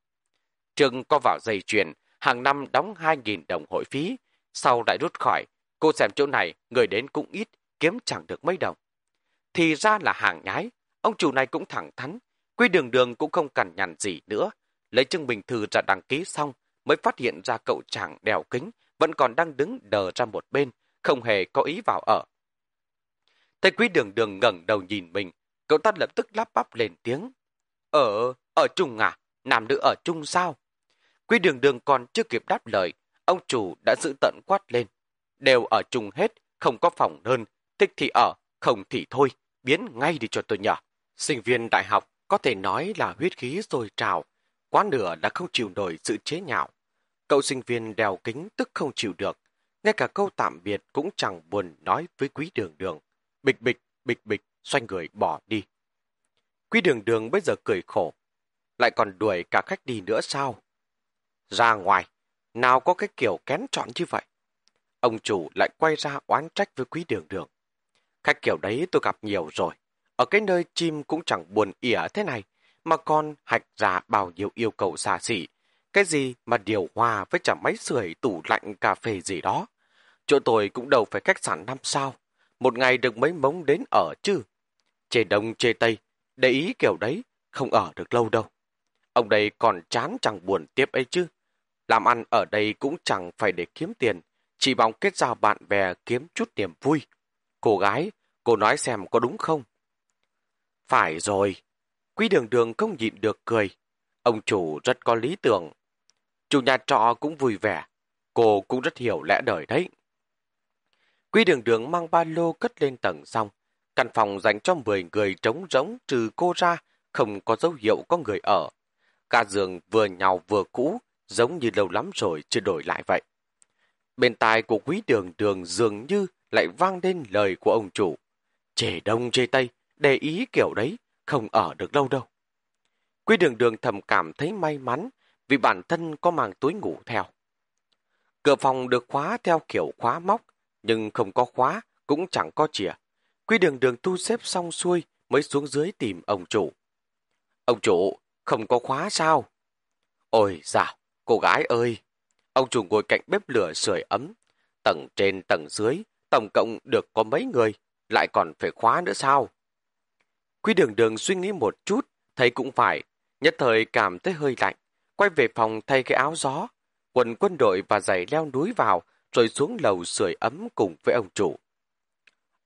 Trường có vào dây chuyền, hàng năm đóng 2.000 đồng hội phí, sau lại rút khỏi. Cô xem chỗ này, người đến cũng ít, kiếm chẳng được mấy đồng. Thì ra là hàng nhái, ông chủ này cũng thẳng thắn, quy đường đường cũng không cằn nhằn gì nữa. Lấy chứng minh thư ra đăng ký xong, mới phát hiện ra cậu chàng đèo kính, vẫn còn đang đứng đờ ra một bên, không hề có ý vào ở. Thấy quý đường đường ngẩng đầu nhìn mình, cậu ta lập tức lắp bắp lên tiếng. Ờ, ở, ở chung à? Nam nữ ở chung sao? Quý đường đường còn chưa kịp đáp lời, ông chủ đã giữ tận quát lên. Đều ở chung hết, không có phòng đơn, thích thì ở, không thì thôi, biến ngay đi cho tôi nhỏ. Sinh viên đại học có thể nói là huyết khí sôi trào, quá nửa đã không chịu nổi sự chế nhạo. Cậu sinh viên đèo kính tức không chịu được, ngay cả câu tạm biệt cũng chẳng buồn nói với quý đường đường. Bịch bịch, bịch bịch, xoay người bỏ đi. Quý đường đường bây giờ cười khổ, lại còn đuổi cả khách đi nữa sao? Ra ngoài, nào có cái kiểu kén chọn như vậy? Ông chủ lại quay ra oán trách với quý đường đường. Khách kiểu đấy tôi gặp nhiều rồi. Ở cái nơi chim cũng chẳng buồn ỉa thế này, mà còn hạch ra bao nhiêu yêu cầu xa xỉ. Cái gì mà điều hòa với chả máy sưởi tủ lạnh cà phê gì đó. Chỗ tôi cũng đâu phải khách sạn năm sao. Một ngày được mấy mống đến ở chứ. Chê đông chê tây, để ý kiểu đấy, không ở được lâu đâu. Ông đây còn chán chẳng buồn tiếp ấy chứ. Làm ăn ở đây cũng chẳng phải để kiếm tiền, chỉ mong kết giao bạn bè kiếm chút niềm vui. Cô gái, cô nói xem có đúng không? Phải rồi. Quý đường đường không nhịn được cười. Ông chủ rất có lý tưởng. Chủ nhà trọ cũng vui vẻ. Cô cũng rất hiểu lẽ đời đấy. Quý đường đường mang ba lô cất lên tầng xong. Căn phòng dành cho 10 người trống rỗng trừ cô ra, không có dấu hiệu có người ở. Cả giường vừa nhào vừa cũ, giống như lâu lắm rồi chưa đổi lại vậy. Bên tai của quý đường đường dường như lại vang lên lời của ông chủ. Chề đông chê tây, để ý kiểu đấy, không ở được lâu đâu. Quy đường đường thầm cảm thấy may mắn vì bản thân có mang túi ngủ theo. Cửa phòng được khóa theo kiểu khóa móc, nhưng không có khóa, cũng chẳng có chìa. Quy đường đường thu xếp xong xuôi mới xuống dưới tìm ông chủ. Ông chủ, không có khóa sao? Ôi dào, cô gái ơi! Ông chủ ngồi cạnh bếp lửa sưởi ấm. Tầng trên tầng dưới, tổng cộng được có mấy người, lại còn phải khóa nữa sao? Quý đường đường suy nghĩ một chút, thấy cũng phải, nhất thời cảm thấy hơi lạnh, quay về phòng thay cái áo gió, quần quân đội và giày leo núi vào, rồi xuống lầu sưởi ấm cùng với ông chủ.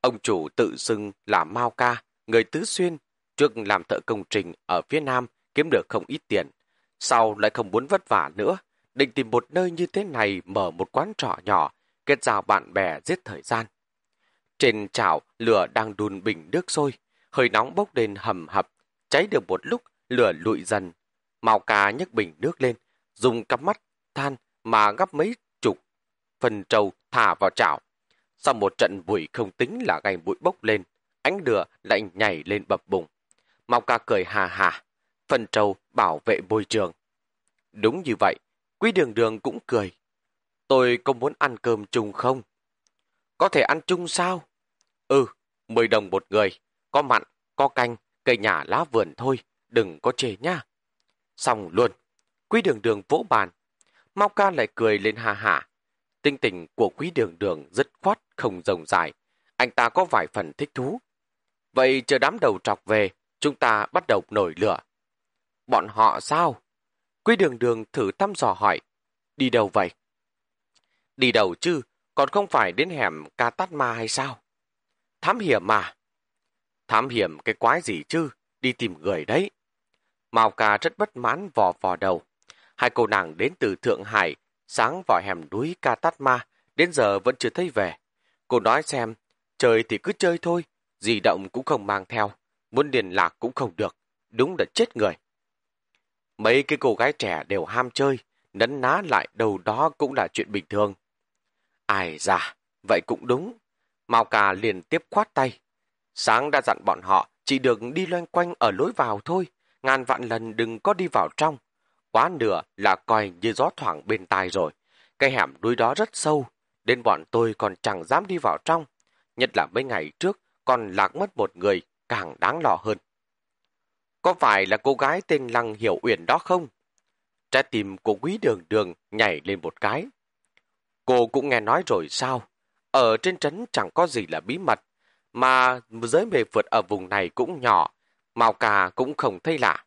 Ông chủ tự xưng là Mao Ca, người tứ xuyên, trước làm thợ công trình ở phía Nam kiếm được không ít tiền. Sau lại không muốn vất vả nữa, định tìm một nơi như thế này mở một quán trọ nhỏ, kết giao bạn bè giết thời gian. Trên chảo, lửa đang đun bình nước sôi, hơi nóng bốc lên hầm hập, cháy được một lúc, lửa lụi dần. Mao Ca nhấc bình nước lên, dùng cắm mắt than mà gắp mấy chục phần trâu thả vào chảo. Sau một trận bụi không tính là gành bụi bốc lên, ánh lửa lại nhảy lên bập bùng. Mao ca cười hà hà, phần trâu bảo vệ môi trường. Đúng như vậy, quý đường đường cũng cười. Tôi có muốn ăn cơm chung không? Có thể ăn chung sao? Ừ, 10 đồng một người, có mặn, có canh, cây nhà lá vườn thôi, đừng có chê nha. Xong luôn, quý đường đường vỗ bàn. Mau ca lại cười lên hà hà. Tinh tình của quý đường đường rất khoát, không rồng dài. Anh ta có vài phần thích thú. Vậy chờ đám đầu trọc về, chúng ta bắt đầu nổi lửa. Bọn họ sao? Quý đường đường thử thăm dò hỏi. Đi đâu vậy? Đi đâu chứ, còn không phải đến hẻm ca tát ma hay sao? Thám hiểm mà. Thám hiểm cái quái gì chứ, đi tìm người đấy. Mao ca rất bất mãn vò vò đầu. Hai cô nàng đến từ Thượng Hải, sáng vào hẻm núi ca tát ma, đến giờ vẫn chưa thấy về. Cô nói xem, chơi thì cứ chơi thôi, di động cũng không mang theo, muốn liên lạc cũng không được, đúng là chết người. Mấy cái cô gái trẻ đều ham chơi, nấn ná lại đầu đó cũng là chuyện bình thường. Ai da, vậy cũng đúng. Mao Cà liền tiếp khoát tay. Sáng đã dặn bọn họ chỉ được đi loanh quanh ở lối vào thôi, ngàn vạn lần đừng có đi vào trong. Quá nửa là coi như gió thoảng bên tai rồi. Cái hẻm núi đó rất sâu, đến bọn tôi còn chẳng dám đi vào trong. Nhất là mấy ngày trước, còn lạc mất một người, càng đáng lo hơn. Có phải là cô gái tên Lăng Hiểu Uyển đó không? Trái tim của quý đường đường nhảy lên một cái. Cô cũng nghe nói rồi sao? Ở trên trấn chẳng có gì là bí mật, mà giới mề vượt ở vùng này cũng nhỏ, màu cà cũng không thấy lạ.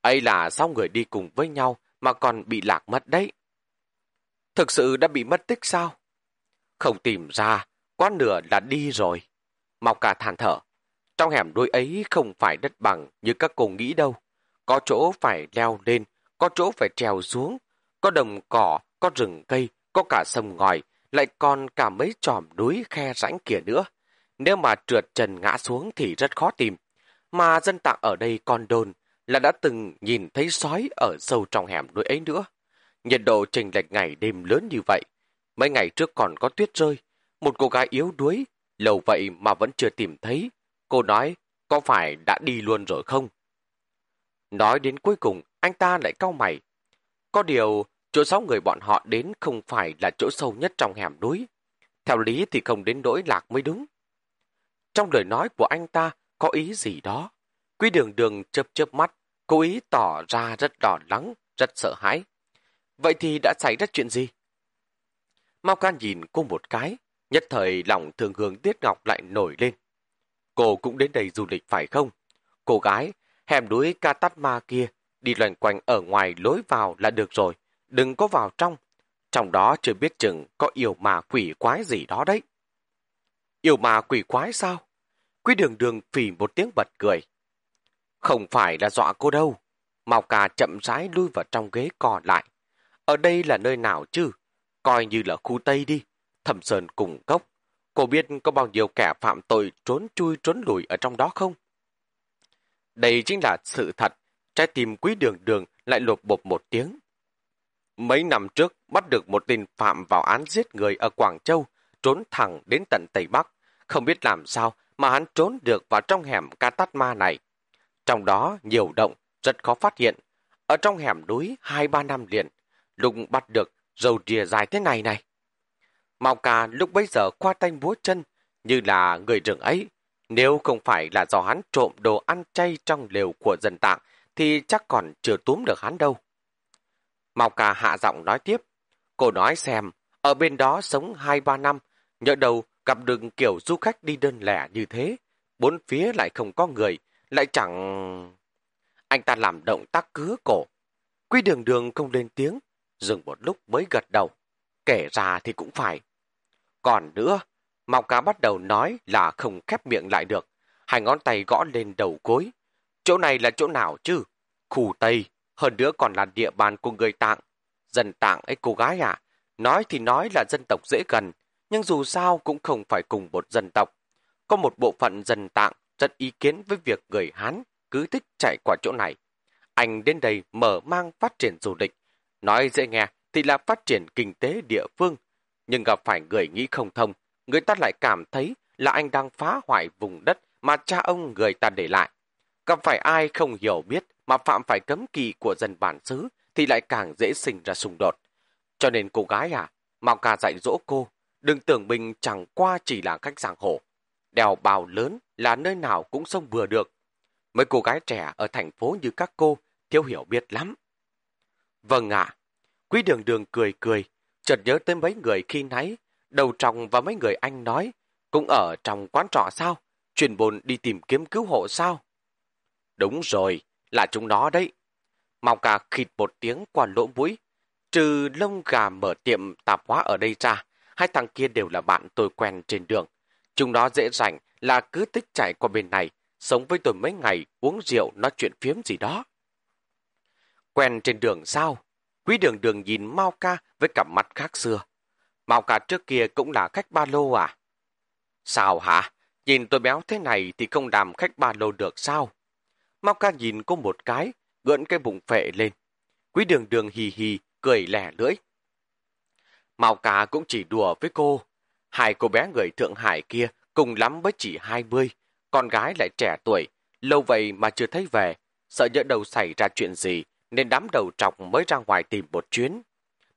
ấy là sao người đi cùng với nhau mà còn bị lạc mất đấy? Thực sự đã bị mất tích sao? Không tìm ra, quá nửa là đi rồi. Màu cà than thở. Trong hẻm đuôi ấy không phải đất bằng như các cô nghĩ đâu. Có chỗ phải leo lên, có chỗ phải trèo xuống, có đồng cỏ, có rừng cây, có cả sông ngòi, lại còn cả mấy tròm núi khe rãnh kia nữa. Nếu mà trượt trần ngã xuống thì rất khó tìm. Mà dân tạng ở đây còn đồn là đã từng nhìn thấy sói ở sâu trong hẻm núi ấy nữa. Nhiệt độ trình lệch ngày đêm lớn như vậy. Mấy ngày trước còn có tuyết rơi. Một cô gái yếu đuối Lâu vậy mà vẫn chưa tìm thấy. Cô nói, có phải đã đi luôn rồi không? Nói đến cuối cùng, anh ta lại cau mày. Có điều, chỗ sáu người bọn họ đến không phải là chỗ sâu nhất trong hẻm núi. Theo lý thì không đến nỗi lạc mới đúng. Trong lời nói của anh ta có ý gì đó. Quý đường đường chớp chớp mắt, cố ý tỏ ra rất đỏ lắng, rất sợ hãi. Vậy thì đã xảy ra chuyện gì? Mau can nhìn cô một cái, Nhất thời lòng thường hướng Tiết Ngọc lại nổi lên. Cô cũng đến đây du lịch phải không? Cô gái, hẻm núi ca tát ma kia, đi loanh quanh ở ngoài lối vào là được rồi, đừng có vào trong. Trong đó chưa biết chừng có yêu mà quỷ quái gì đó đấy. Yêu mà quỷ quái sao? Quý đường đường phì một tiếng bật cười. Không phải là dọa cô đâu. Màu cà chậm rãi lui vào trong ghế cò lại. Ở đây là nơi nào chứ? Coi như là khu Tây đi thẩm sơn cùng cốc. Cô biết có bao nhiêu kẻ phạm tội trốn chui trốn lùi ở trong đó không? Đây chính là sự thật. Trái tim quý đường đường lại lột bột một tiếng. Mấy năm trước, bắt được một tên phạm vào án giết người ở Quảng Châu, trốn thẳng đến tận Tây Bắc. Không biết làm sao mà hắn trốn được vào trong hẻm ca ma này. Trong đó nhiều động, rất khó phát hiện. Ở trong hẻm núi hai ba năm liền, lục bắt được dầu rìa dài thế này này. Mao ca lúc bấy giờ qua tay búa chân, như là người rừng ấy. Nếu không phải là do hắn trộm đồ ăn chay trong lều của dân tạng, thì chắc còn chưa túm được hắn đâu. Mao ca hạ giọng nói tiếp. Cô nói xem, ở bên đó sống hai ba năm, nhỡ đầu gặp được kiểu du khách đi đơn lẻ như thế. Bốn phía lại không có người, lại chẳng... Anh ta làm động tác cứa cổ. Quy đường đường không lên tiếng, dừng một lúc mới gật đầu. Kể ra thì cũng phải. Còn nữa, Mao cá bắt đầu nói là không khép miệng lại được. Hai ngón tay gõ lên đầu gối. Chỗ này là chỗ nào chứ? Khu Tây, hơn nữa còn là địa bàn của người tạng. Dân tạng ấy cô gái à? Nói thì nói là dân tộc dễ gần, nhưng dù sao cũng không phải cùng một dân tộc. Có một bộ phận dân tạng rất ý kiến với việc người Hán cứ thích chạy qua chỗ này. Anh đến đây mở mang phát triển du lịch. Nói dễ nghe thì là phát triển kinh tế địa phương, nhưng gặp phải người nghĩ không thông, người ta lại cảm thấy là anh đang phá hoại vùng đất mà cha ông người ta để lại. Gặp phải ai không hiểu biết mà phạm phải cấm kỵ của dân bản xứ thì lại càng dễ sinh ra xung đột. Cho nên cô gái à, Mao ca dạy dỗ cô, đừng tưởng mình chẳng qua chỉ là cách giang hồ. Đèo bào lớn là nơi nào cũng sông vừa được. Mấy cô gái trẻ ở thành phố như các cô, thiếu hiểu biết lắm. Vâng ạ. Quý đường đường cười cười, chợt nhớ tới mấy người khi nãy, đầu tròng và mấy người anh nói, cũng ở trong quán trọ sao? Truyền bồn đi tìm kiếm cứu hộ sao? Đúng rồi, là chúng nó đấy. Mao cà khịt một tiếng qua lỗ mũi. Trừ lông gà mở tiệm tạp hóa ở đây ra, hai thằng kia đều là bạn tôi quen trên đường. Chúng nó dễ rảnh là cứ tích chạy qua bên này, sống với tôi mấy ngày, uống rượu, nói chuyện phiếm gì đó. Quen trên đường sao? Quý đường đường nhìn Mao ca với cặp mắt khác xưa. Mao ca trước kia cũng là khách ba lô à? Sao hả? Nhìn tôi béo thế này thì không làm khách ba lô được sao? Mao ca nhìn cô một cái, gợn cái bụng phệ lên. Quý đường đường hì hì, cười lẻ lưỡi. Mao ca cũng chỉ đùa với cô. Hai cô bé người Thượng Hải kia cùng lắm mới chỉ hai mươi, con gái lại trẻ tuổi, lâu vậy mà chưa thấy về, sợ nhỡ đầu xảy ra chuyện gì, nên đám đầu trọc mới ra ngoài tìm một chuyến.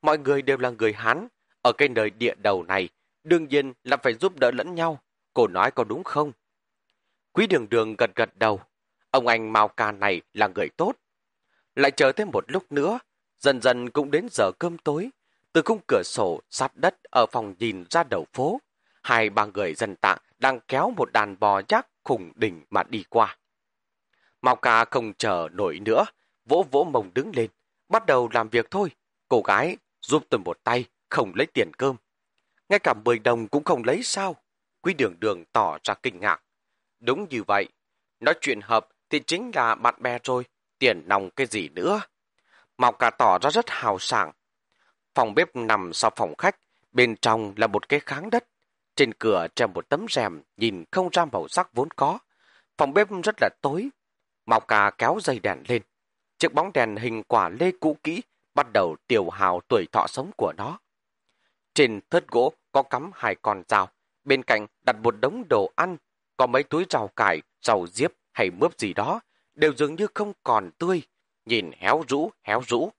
Mọi người đều là người Hán, ở cái nơi địa đầu này, đương nhiên là phải giúp đỡ lẫn nhau. Cô nói có đúng không? Quý đường đường gật gật đầu. Ông anh Mao Ca này là người tốt. Lại chờ thêm một lúc nữa, dần dần cũng đến giờ cơm tối. Từ khung cửa sổ sát đất ở phòng nhìn ra đầu phố, hai ba người dân tạng đang kéo một đàn bò giác khủng đỉnh mà đi qua. Mao Ca không chờ nổi nữa, vỗ vỗ mông đứng lên, bắt đầu làm việc thôi. Cô gái giúp tôi một tay, không lấy tiền cơm. Ngay cả 10 đồng cũng không lấy sao? Quý đường đường tỏ ra kinh ngạc. Đúng như vậy. Nói chuyện hợp thì chính là bạn bè rồi. Tiền nòng cái gì nữa? mao ca tỏ ra rất hào sảng. Phòng bếp nằm sau phòng khách. Bên trong là một cái kháng đất. Trên cửa treo một tấm rèm nhìn không ra màu sắc vốn có. Phòng bếp rất là tối. Màu cà kéo dây đèn lên. Chiếc bóng đèn hình quả lê cũ kỹ bắt đầu tiểu hào tuổi thọ sống của nó. Trên thớt gỗ có cắm hai con dao, bên cạnh đặt một đống đồ ăn, có mấy túi rau cải, rau diếp hay mướp gì đó, đều dường như không còn tươi, nhìn héo rũ, héo rũ.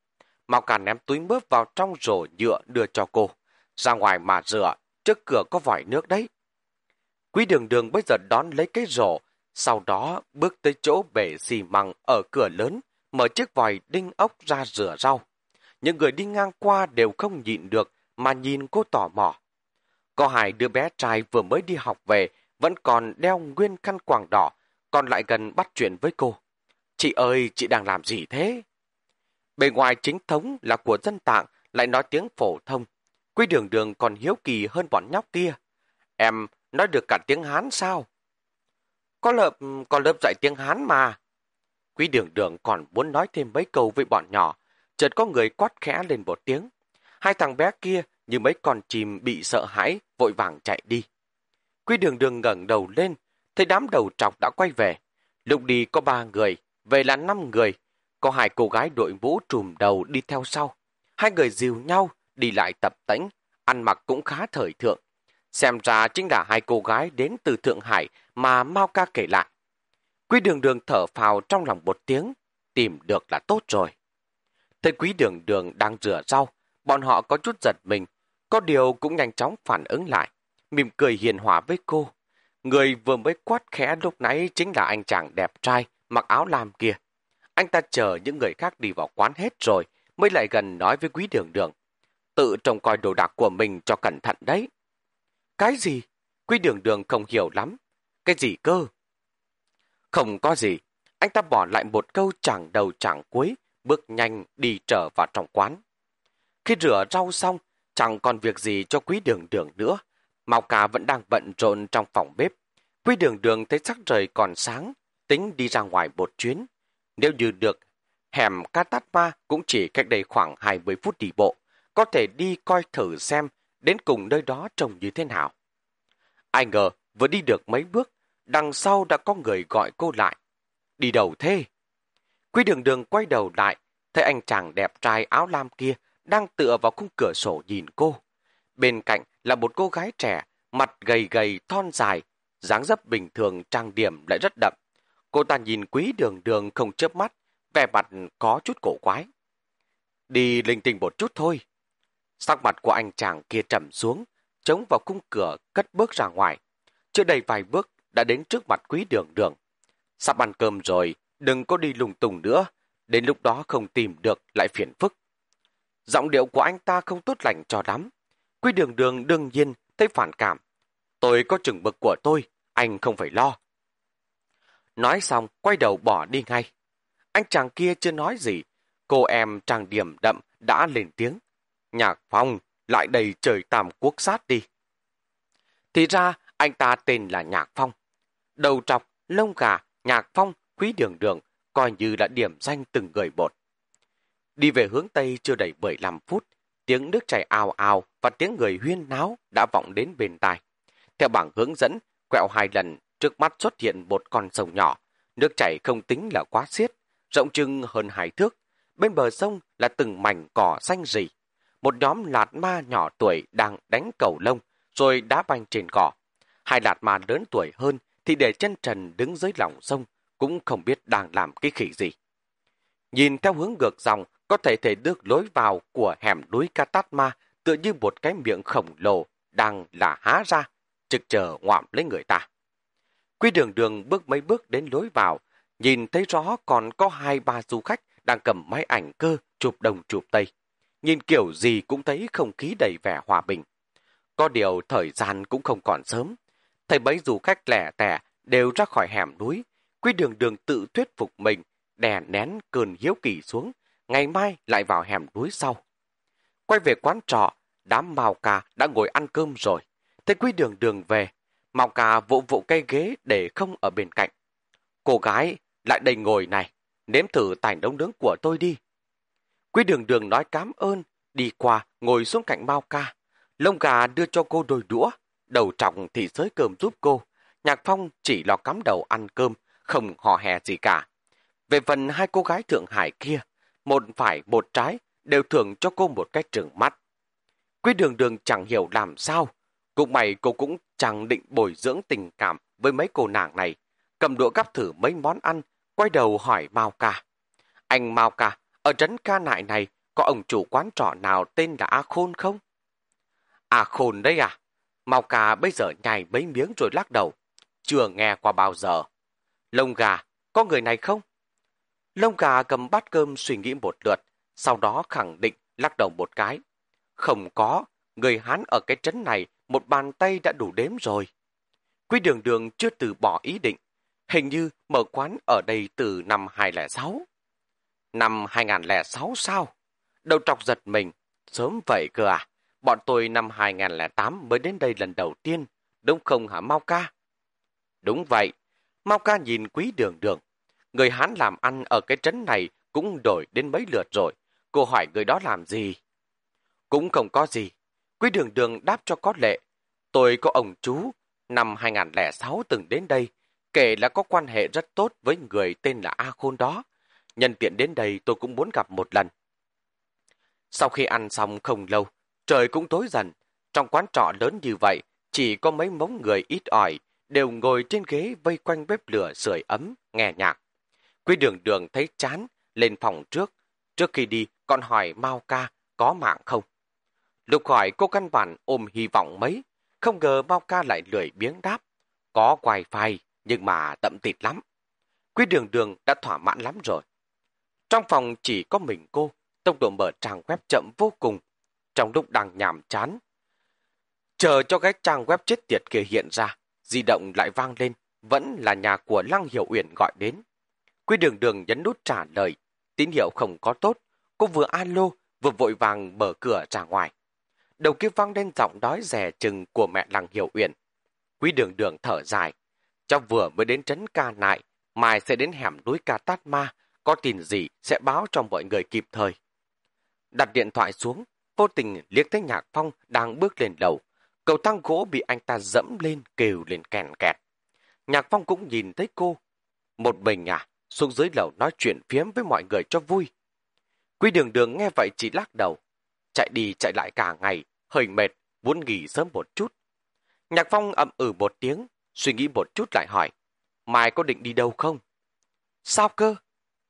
Mao Càn ném túi mướp vào trong rổ nhựa đưa cho cô. Ra ngoài mà rửa, trước cửa có vòi nước đấy. Quý đường đường bây giờ đón lấy cái rổ, sau đó bước tới chỗ bể xì măng ở cửa lớn, mở chiếc vòi đinh ốc ra rửa rau. Những người đi ngang qua đều không nhịn được mà nhìn cô tò mò. Có hai đứa bé trai vừa mới đi học về, vẫn còn đeo nguyên khăn quàng đỏ, còn lại gần bắt chuyện với cô. Chị ơi, chị đang làm gì thế? Bề ngoài chính thống là của dân tạng, lại nói tiếng phổ thông. Quy đường đường còn hiếu kỳ hơn bọn nhóc kia. Em nói được cả tiếng Hán sao? Có lớp, có lớp dạy tiếng Hán mà. Quý đường đường còn muốn nói thêm mấy câu với bọn nhỏ, chợt có người quát khẽ lên một tiếng. Hai thằng bé kia như mấy con chim bị sợ hãi, vội vàng chạy đi. quý đường đường ngẩng đầu lên, thấy đám đầu trọc đã quay về. Lúc đi có ba người, về là năm người có hai cô gái đội mũ trùm đầu đi theo sau. Hai người dìu nhau, đi lại tập tễnh, ăn mặc cũng khá thời thượng. Xem ra chính là hai cô gái đến từ Thượng Hải mà Mao ca kể lại. Quý đường đường thở phào trong lòng một tiếng, tìm được là tốt rồi. Thấy quý đường đường đang rửa rau, bọn họ có chút giật mình, có điều cũng nhanh chóng phản ứng lại, mỉm cười hiền hòa với cô. Người vừa mới quát khẽ lúc nãy chính là anh chàng đẹp trai, mặc áo lam kia. Anh ta chờ những người khác đi vào quán hết rồi, mới lại gần nói với quý đường đường. Tự trông coi đồ đạc của mình cho cẩn thận đấy. Cái gì? Quý đường đường không hiểu lắm. Cái gì cơ? Không có gì. Anh ta bỏ lại một câu chẳng đầu chẳng cuối, bước nhanh đi trở vào trong quán. Khi rửa rau xong, chẳng còn việc gì cho quý đường đường nữa. Mao cả vẫn đang bận rộn trong phòng bếp. Quý đường đường thấy sắc trời còn sáng, tính đi ra ngoài một chuyến. Nếu như được, hẻm Katatma cũng chỉ cách đây khoảng 20 phút đi bộ. Có thể đi coi thử xem đến cùng nơi đó trông như thế nào. Ai ngờ, vừa đi được mấy bước, đằng sau đã có người gọi cô lại. Đi đầu thế? Quý đường đường quay đầu lại, thấy anh chàng đẹp trai áo lam kia đang tựa vào khung cửa sổ nhìn cô. Bên cạnh là một cô gái trẻ, mặt gầy gầy, thon dài, dáng dấp bình thường trang điểm lại rất đậm. Cô ta nhìn quý đường đường không chớp mắt, vẻ mặt có chút cổ quái. Đi linh tinh một chút thôi. Sắc mặt của anh chàng kia trầm xuống, chống vào cung cửa, cất bước ra ngoài. Chưa đầy vài bước, đã đến trước mặt quý đường đường. Sắp ăn cơm rồi, đừng có đi lùng tùng nữa, đến lúc đó không tìm được lại phiền phức. Giọng điệu của anh ta không tốt lành cho lắm. Quý đường đường đương nhiên thấy phản cảm. Tôi có chừng mực của tôi, anh không phải lo. Nói xong, quay đầu bỏ đi ngay. Anh chàng kia chưa nói gì. Cô em trang điểm đậm đã lên tiếng. Nhạc phong, lại đầy trời tàm quốc sát đi. Thì ra, anh ta tên là Nhạc Phong. Đầu trọc, lông gà, Nhạc Phong, quý đường đường, coi như là điểm danh từng người một. Đi về hướng Tây chưa đầy 15 phút, tiếng nước chảy ào ào và tiếng người huyên náo đã vọng đến bên tai. Theo bảng hướng dẫn, quẹo hai lần, trước mắt xuất hiện một con sông nhỏ. Nước chảy không tính là quá xiết, rộng chừng hơn hai thước. Bên bờ sông là từng mảnh cỏ xanh rì. Một nhóm lạt ma nhỏ tuổi đang đánh cầu lông, rồi đá banh trên cỏ. Hai lạt ma lớn tuổi hơn thì để chân trần đứng dưới lòng sông, cũng không biết đang làm cái khỉ gì. Nhìn theo hướng ngược dòng, có thể thấy được lối vào của hẻm núi Katatma tựa như một cái miệng khổng lồ đang là há ra, trực chờ ngoạm lấy người ta. Quy đường đường bước mấy bước đến lối vào, nhìn thấy rõ còn có hai ba du khách đang cầm máy ảnh cơ chụp đồng chụp tây. Nhìn kiểu gì cũng thấy không khí đầy vẻ hòa bình. Có điều thời gian cũng không còn sớm. Thấy bấy du khách lẻ tẻ đều ra khỏi hẻm núi. Quy đường đường tự thuyết phục mình, đè nén cơn hiếu kỳ xuống, ngày mai lại vào hẻm núi sau. Quay về quán trọ, đám màu cà đã ngồi ăn cơm rồi. Thấy quý đường đường về, màu cà vỗ vỗ cây ghế để không ở bên cạnh. Cô gái lại đây ngồi này, nếm thử tài đống nướng của tôi đi. Quý đường đường nói cám ơn, đi qua ngồi xuống cạnh Mao ca. Lông gà đưa cho cô đôi đũa, đầu trọng thì xới cơm giúp cô. Nhạc Phong chỉ lo cắm đầu ăn cơm, không hò hè gì cả. Về phần hai cô gái Thượng Hải kia, một phải một trái, đều thưởng cho cô một cái trừng mắt. Quý đường đường chẳng hiểu làm sao. Cũng mày cô cũng chẳng định bồi dưỡng tình cảm với mấy cô nàng này. Cầm đũa gắp thử mấy món ăn, quay đầu hỏi Mao ca. Anh Mao ca, ở trấn ca nại này có ông chủ quán trọ nào tên là A Khôn không? A Khôn đấy à? Mao ca bây giờ nhảy mấy miếng rồi lắc đầu. Chưa nghe qua bao giờ. Lông gà, có người này không? Lông gà cầm bát cơm suy nghĩ một lượt, sau đó khẳng định lắc đầu một cái. Không có, người Hán ở cái trấn này một bàn tay đã đủ đếm rồi. Quý đường đường chưa từ bỏ ý định, hình như mở quán ở đây từ năm 2006. Năm 2006 sao? Đầu trọc giật mình, sớm vậy cơ à? Bọn tôi năm 2008 mới đến đây lần đầu tiên, đúng không hả Mau ca? Đúng vậy, Mau ca nhìn quý đường đường. Người Hán làm ăn ở cái trấn này cũng đổi đến mấy lượt rồi. Cô hỏi người đó làm gì? Cũng không có gì. Quý đường đường đáp cho có lệ. Tôi có ông chú, năm 2006 từng đến đây, kể là có quan hệ rất tốt với người tên là A Khôn đó. Nhân tiện đến đây tôi cũng muốn gặp một lần. Sau khi ăn xong không lâu, trời cũng tối dần. Trong quán trọ lớn như vậy, chỉ có mấy mống người ít ỏi, đều ngồi trên ghế vây quanh bếp lửa sưởi ấm, nghe nhạc. Quý đường đường thấy chán, lên phòng trước. Trước khi đi, còn hỏi Mao ca có mạng không? Lục hỏi cô căn bản ôm hy vọng mấy, không ngờ Mao ca lại lười biếng đáp. Có wifi, nhưng mà tậm tịt lắm. Quý đường đường đã thỏa mãn lắm rồi. Trong phòng chỉ có mình cô, tốc độ mở trang web chậm vô cùng. Trong lúc đang nhàm chán, chờ cho cái trang web chết tiệt kia hiện ra, di động lại vang lên, vẫn là nhà của Lăng Hiểu Uyển gọi đến. Quý đường đường nhấn nút trả lời, tín hiệu không có tốt, cô vừa alo, vừa vội vàng mở cửa ra ngoài. Đầu kia vang lên giọng đói rẻ chừng của mẹ làng Hiểu Uyển. Quý đường đường thở dài, cháu vừa mới đến trấn ca nại, mai sẽ đến hẻm núi ca tát ma, có tin gì sẽ báo cho mọi người kịp thời. Đặt điện thoại xuống, vô tình liếc thấy Nhạc Phong đang bước lên lầu. Cầu thang gỗ bị anh ta dẫm lên kêu lên kèn kẹt. Nhạc Phong cũng nhìn thấy cô. Một mình à, xuống dưới lầu nói chuyện phiếm với mọi người cho vui. Quy đường đường nghe vậy chỉ lắc đầu. Chạy đi chạy lại cả ngày, hơi mệt, muốn nghỉ sớm một chút. Nhạc Phong ậm ừ một tiếng, suy nghĩ một chút lại hỏi. Mai có định đi đâu không? Sao cơ?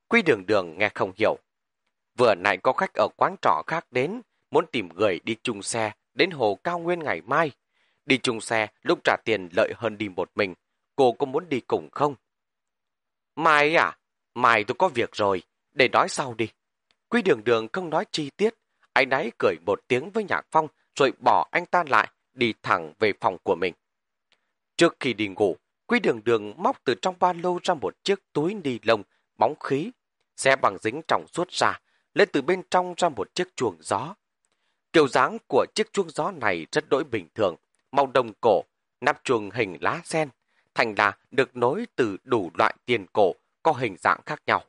Quy đường đường nghe không hiểu. Vừa nãy có khách ở quán trọ khác đến, muốn tìm người đi chung xe đến hồ cao nguyên ngày mai. Đi chung xe lúc trả tiền lợi hơn đi một mình. Cô có muốn đi cùng không? Mai à? Mai tôi có việc rồi. Để nói sau đi. Quy đường đường không nói chi tiết. Anh ấy cười một tiếng với Nhạc Phong rồi bỏ anh ta lại đi thẳng về phòng của mình. Trước khi đi ngủ, Quy đường đường móc từ trong ba lô ra một chiếc túi ni lông bóng khí, xe bằng dính trọng suốt ra, lấy từ bên trong ra một chiếc chuồng gió. Kiểu dáng của chiếc chuông gió này rất đổi bình thường, màu đồng cổ, nắp chuông hình lá sen, thành là được nối từ đủ loại tiền cổ có hình dạng khác nhau.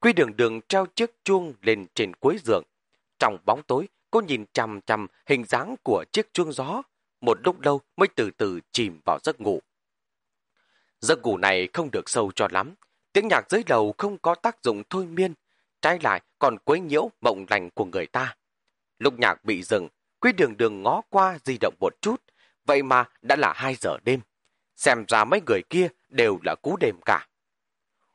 Quy đường đường treo chiếc chuông lên trên cuối giường. Trong bóng tối, cô nhìn chằm chằm hình dáng của chiếc chuông gió, một lúc lâu mới từ từ chìm vào giấc ngủ. Giấc ngủ này không được sâu cho lắm, tiếng nhạc dưới lầu không có tác dụng thôi miên, trái lại còn quấy nhiễu mộng lành của người ta. Lúc nhạc bị dừng, Quý đường đường ngó qua di động một chút, vậy mà đã là 2 giờ đêm. Xem ra mấy người kia đều là cú đêm cả.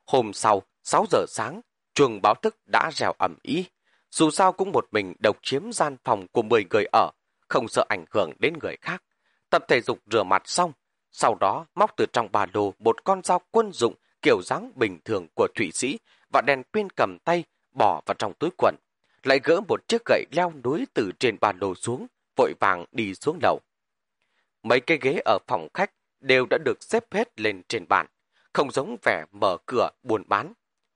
Hôm sau, 6 giờ sáng, chuồng báo thức đã rèo ẩm ý. Dù sao cũng một mình độc chiếm gian phòng của 10 người ở, không sợ ảnh hưởng đến người khác. Tập thể dục rửa mặt xong, sau đó móc từ trong ba lô một con dao quân dụng kiểu dáng bình thường của thủy sĩ và đèn pin cầm tay bỏ vào trong túi quần lại gỡ một chiếc gậy leo núi từ trên bàn đồ xuống, vội vàng đi xuống lầu. Mấy cái ghế ở phòng khách đều đã được xếp hết lên trên bàn, không giống vẻ mở cửa buôn bán.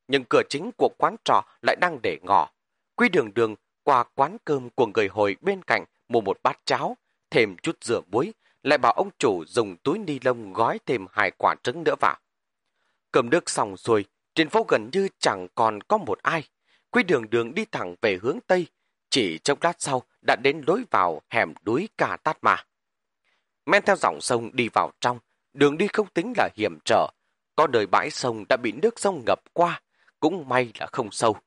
Nhưng cửa chính của quán trò lại đang để ngỏ. Quy đường đường qua quán cơm của người hồi bên cạnh mua một bát cháo, thêm chút rửa muối, lại bảo ông chủ dùng túi ni lông gói thêm hai quả trứng nữa vào. Cơm nước xong xuôi, trên phố gần như chẳng còn có một ai. Quy đường đường đi thẳng về hướng Tây, chỉ trong lát sau đã đến lối vào hẻm núi Cà Tát Mà. Men theo dòng sông đi vào trong, đường đi không tính là hiểm trở. Có đời bãi sông đã bị nước sông ngập qua, cũng may là không sâu.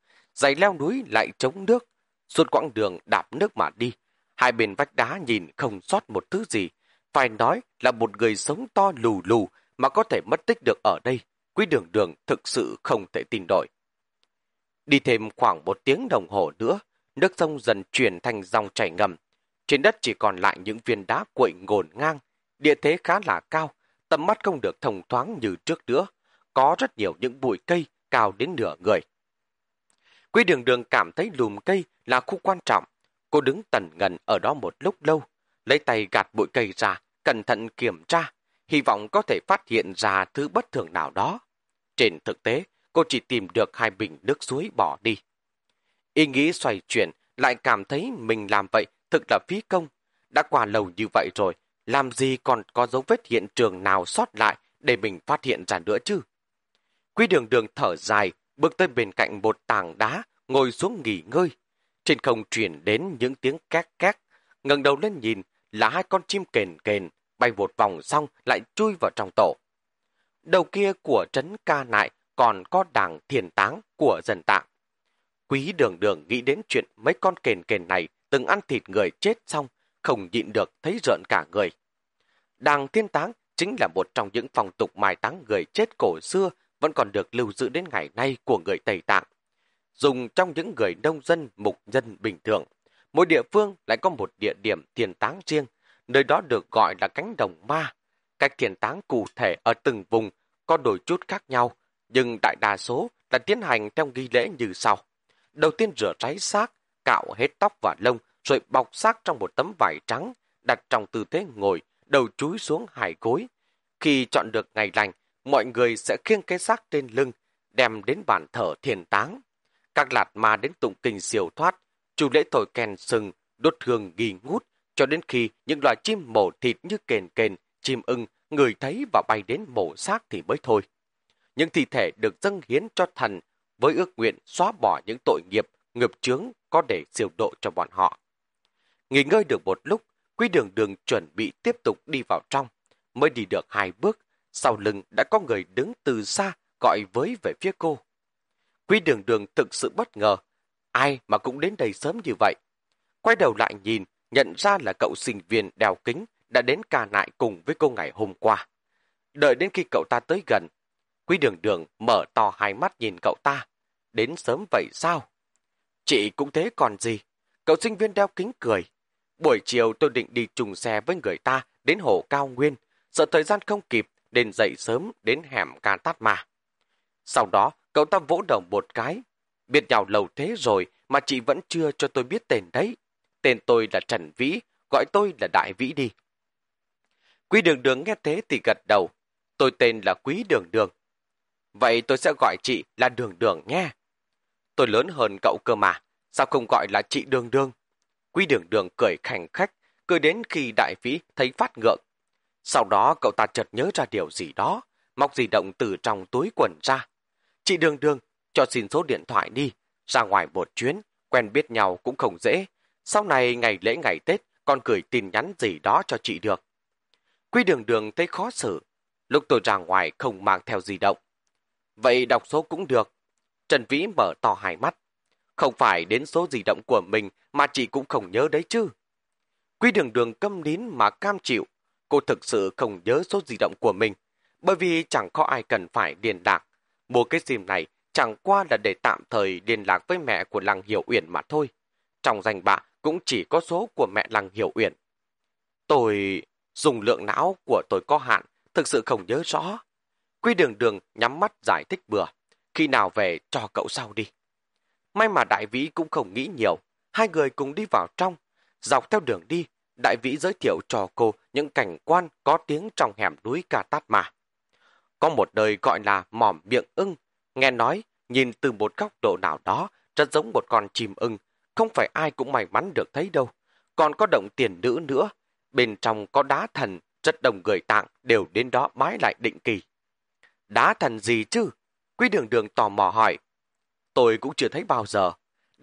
Giày leo núi lại chống nước, suốt quãng đường đạp nước mà đi. Hai bên vách đá nhìn không sót một thứ gì. Phải nói là một người sống to lù lù mà có thể mất tích được ở đây. Quý đường đường thực sự không thể tin nổi. Đi thêm khoảng một tiếng đồng hồ nữa, nước sông dần chuyển thành dòng chảy ngầm. Trên đất chỉ còn lại những viên đá quậy ngổn ngang, địa thế khá là cao, tầm mắt không được thông thoáng như trước nữa. Có rất nhiều những bụi cây cao đến nửa người. Quý đường đường cảm thấy lùm cây là khu quan trọng. Cô đứng tần ngần ở đó một lúc lâu, lấy tay gạt bụi cây ra, cẩn thận kiểm tra, hy vọng có thể phát hiện ra thứ bất thường nào đó. Trên thực tế, cô chỉ tìm được hai bình nước suối bỏ đi. Ý nghĩ xoay chuyển, lại cảm thấy mình làm vậy thực là phí công. Đã qua lâu như vậy rồi, làm gì còn có dấu vết hiện trường nào sót lại để mình phát hiện ra nữa chứ? Quý đường đường thở dài, bước tới bên cạnh một tảng đá, ngồi xuống nghỉ ngơi. Trên không truyền đến những tiếng két két, ngẩng đầu lên nhìn là hai con chim kền kền, bay một vòng xong lại chui vào trong tổ. Đầu kia của trấn ca nại còn có đảng thiền táng của dân tạng. Quý đường đường nghĩ đến chuyện mấy con kền kền này từng ăn thịt người chết xong, không nhịn được thấy rợn cả người. Đàng thiên táng chính là một trong những phong tục mai táng người chết cổ xưa vẫn còn được lưu giữ đến ngày nay của người Tây Tạng. Dùng trong những người nông dân, mục dân bình thường. Mỗi địa phương lại có một địa điểm thiền táng riêng, nơi đó được gọi là cánh đồng ma. Cách thiền táng cụ thể ở từng vùng có đôi chút khác nhau, nhưng đại đa số là tiến hành theo nghi lễ như sau. Đầu tiên rửa ráy xác, cạo hết tóc và lông, rồi bọc xác trong một tấm vải trắng, đặt trong tư thế ngồi, đầu chúi xuống hải gối. Khi chọn được ngày lành, mọi người sẽ khiêng cái xác trên lưng, đem đến bản thờ thiền táng. Các lạt ma đến tụng kinh siêu thoát, chủ lễ thổi kèn sừng, đốt hương ghi ngút, cho đến khi những loài chim mổ thịt như kền kền, chim ưng, người thấy và bay đến mổ xác thì mới thôi. Những thi thể được dâng hiến cho thần với ước nguyện xóa bỏ những tội nghiệp, ngập chướng có để siêu độ cho bọn họ. Nghỉ ngơi được một lúc, Quý đường đường chuẩn bị tiếp tục đi vào trong, mới đi được hai bước, sau lưng đã có người đứng từ xa gọi với về phía cô. Quý đường đường thực sự bất ngờ, ai mà cũng đến đây sớm như vậy. Quay đầu lại nhìn, nhận ra là cậu sinh viên đeo kính đã đến ca nại cùng với cô ngày hôm qua. Đợi đến khi cậu ta tới gần, Quý đường đường mở to hai mắt nhìn cậu ta. Đến sớm vậy sao? Chị cũng thế còn gì? Cậu sinh viên đeo kính cười. Buổi chiều tôi định đi trùng xe với người ta đến hồ cao nguyên. Sợ thời gian không kịp nên dậy sớm đến hẻm ca tát mà. Sau đó, cậu ta vỗ đầu một cái. Biết nhau lâu thế rồi mà chị vẫn chưa cho tôi biết tên đấy. Tên tôi là Trần Vĩ, gọi tôi là Đại Vĩ đi. Quý đường đường nghe thế thì gật đầu. Tôi tên là Quý đường đường. Vậy tôi sẽ gọi chị là đường đường nghe. Tôi lớn hơn cậu cơ mà, sao không gọi là chị đường đường? Quý đường đường cười khảnh khách, cười đến khi đại vĩ thấy phát ngượng. Sau đó cậu ta chợt nhớ ra điều gì đó, móc di động từ trong túi quần ra. Chị đường đường, cho xin số điện thoại đi, ra ngoài một chuyến, quen biết nhau cũng không dễ. Sau này ngày lễ ngày Tết, con gửi tin nhắn gì đó cho chị được. quy đường đường thấy khó xử. Lúc tôi ra ngoài không mang theo di động. Vậy đọc số cũng được. Trần Vĩ mở to hai mắt. Không phải đến số di động của mình mà chị cũng không nhớ đấy chứ. quy đường đường câm nín mà cam chịu. Cô thực sự không nhớ số di động của mình. Bởi vì chẳng có ai cần phải liên lạc. Mua cái sim này chẳng qua là để tạm thời liên lạc với mẹ của Lăng Hiểu Uyển mà thôi. Trong danh bạ cũng chỉ có số của mẹ Lăng Hiểu Uyển. Tôi dùng lượng não của tôi có hạn, thực sự không nhớ rõ. Quy đường đường nhắm mắt giải thích bừa. Khi nào về cho cậu sau đi. May mà đại vĩ cũng không nghĩ nhiều. Hai người cùng đi vào trong. Dọc theo đường đi, đại vĩ giới thiệu cho cô những cảnh quan có tiếng trong hẻm núi Ca Tát Mà. Có một đời gọi là mỏm miệng ưng. Nghe nói, nhìn từ một góc độ nào đó, rất giống một con chim ưng. Không phải ai cũng may mắn được thấy đâu. Còn có động tiền nữ nữa. Bên trong có đá thần, rất đông người tạng đều đến đó bái lại định kỳ. Đá thần gì chứ? Quý đường đường tò mò hỏi. Tôi cũng chưa thấy bao giờ.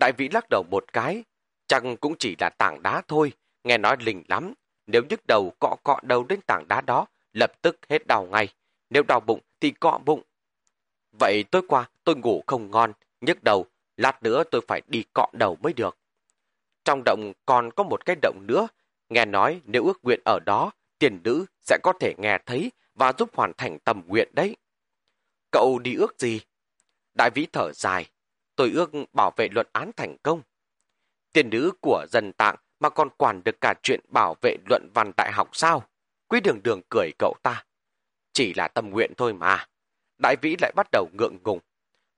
Đại vĩ lắc đầu một cái. chẳng cũng chỉ là tảng đá thôi. Nghe nói linh lắm. Nếu nhức đầu cọ cọ đầu đến tảng đá đó, lập tức hết đau ngay. Nếu đau bụng thì cọ bụng. Vậy tối qua tôi ngủ không ngon, nhức đầu. Lát nữa tôi phải đi cọ đầu mới được. Trong động còn có một cái động nữa. Nghe nói nếu ước nguyện ở đó, tiền nữ sẽ có thể nghe thấy và giúp hoàn thành tầm nguyện đấy. Cậu đi ước gì? Đại vĩ thở dài. Tôi ước bảo vệ luận án thành công. Tiền nữ của dân tạng mà còn quản được cả chuyện bảo vệ luận văn đại học sao? Quý đường đường cười cậu ta. Chỉ là tâm nguyện thôi mà. Đại vĩ lại bắt đầu ngượng ngùng.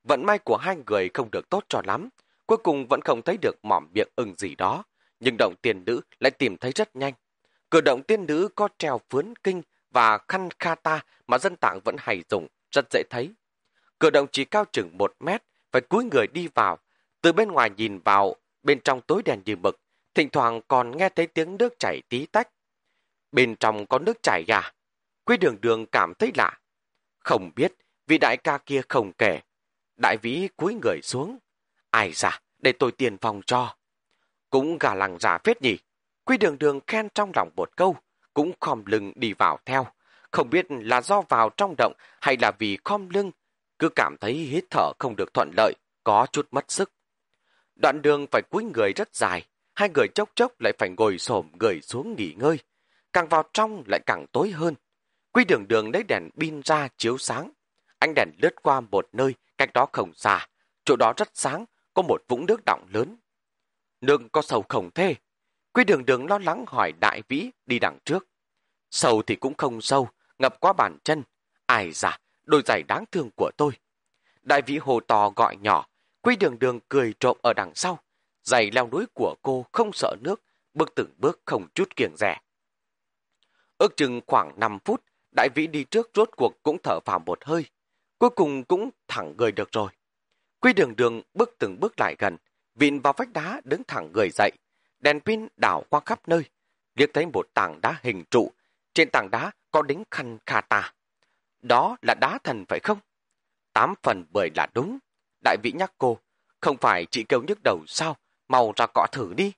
Vận may của hai người không được tốt cho lắm. Cuối cùng vẫn không thấy được mỏm miệng ưng gì đó. Nhưng động tiên nữ lại tìm thấy rất nhanh. Cử động tiên nữ có treo phướn kinh và khăn kata mà dân tạng vẫn hay dùng rất dễ thấy. Cửa động chỉ cao chừng một mét, phải cúi người đi vào. Từ bên ngoài nhìn vào, bên trong tối đèn như mực, thỉnh thoảng còn nghe thấy tiếng nước chảy tí tách. Bên trong có nước chảy gà Quý đường đường cảm thấy lạ. Không biết, vị đại ca kia không kể. Đại vĩ cúi người xuống. Ai ra, để tôi tiền phòng cho. Cũng gà lằng giả phết nhỉ. Quý đường đường khen trong lòng một câu, cũng khom lưng đi vào theo. Không biết là do vào trong động hay là vì khom lưng, cứ cảm thấy hít thở không được thuận lợi, có chút mất sức. Đoạn đường phải cúi người rất dài, hai người chốc chốc lại phải ngồi xổm người xuống nghỉ ngơi. Càng vào trong lại càng tối hơn. Quy đường đường lấy đèn pin ra chiếu sáng. Ánh đèn lướt qua một nơi, cách đó không xa. Chỗ đó rất sáng, có một vũng nước đọng lớn. Nương có sầu khổng thế. Quy đường đường lo lắng hỏi đại vĩ đi đằng trước. Sầu thì cũng không sâu, ngập qua bàn chân. Ai dạ, đôi giày đáng thương của tôi. Đại vĩ hồ to gọi nhỏ, quy đường đường cười trộm ở đằng sau. Giày leo núi của cô không sợ nước, bước từng bước không chút kiêng rẻ. Ước chừng khoảng 5 phút, đại vĩ đi trước rốt cuộc cũng thở vào một hơi. Cuối cùng cũng thẳng người được rồi. Quy đường đường bước từng bước lại gần, vịn vào vách đá đứng thẳng người dậy. Đèn pin đảo qua khắp nơi. Liếc thấy một tảng đá hình trụ. Trên tảng đá có đính khăn kha tà. Đó là đá thần phải không? Tám phần bởi là đúng. Đại vĩ nhắc cô, không phải chị kêu nhức đầu sao, mau ra cọ thử đi.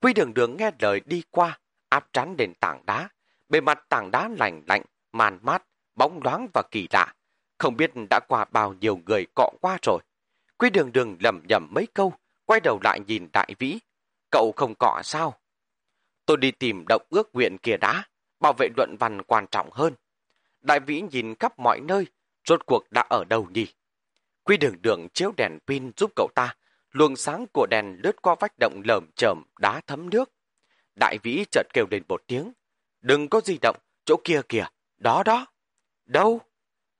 Quy đường đường nghe lời đi qua, áp trán đến tảng đá. Bề mặt tảng đá lạnh lạnh, màn mát, bóng loáng và kỳ lạ. Không biết đã qua bao nhiêu người cọ qua rồi. Quy đường đường lầm nhầm mấy câu, quay đầu lại nhìn đại vĩ. Cậu không cọ sao? Tôi đi tìm động ước nguyện kia đã, bảo vệ luận văn quan trọng hơn. Đại vĩ nhìn khắp mọi nơi, rốt cuộc đã ở đâu nhỉ? Quy đường đường chiếu đèn pin giúp cậu ta, luồng sáng của đèn lướt qua vách động lởm chởm đá thấm nước. Đại vĩ chợt kêu lên một tiếng. Đừng có di động, chỗ kia kìa, đó đó. Đâu?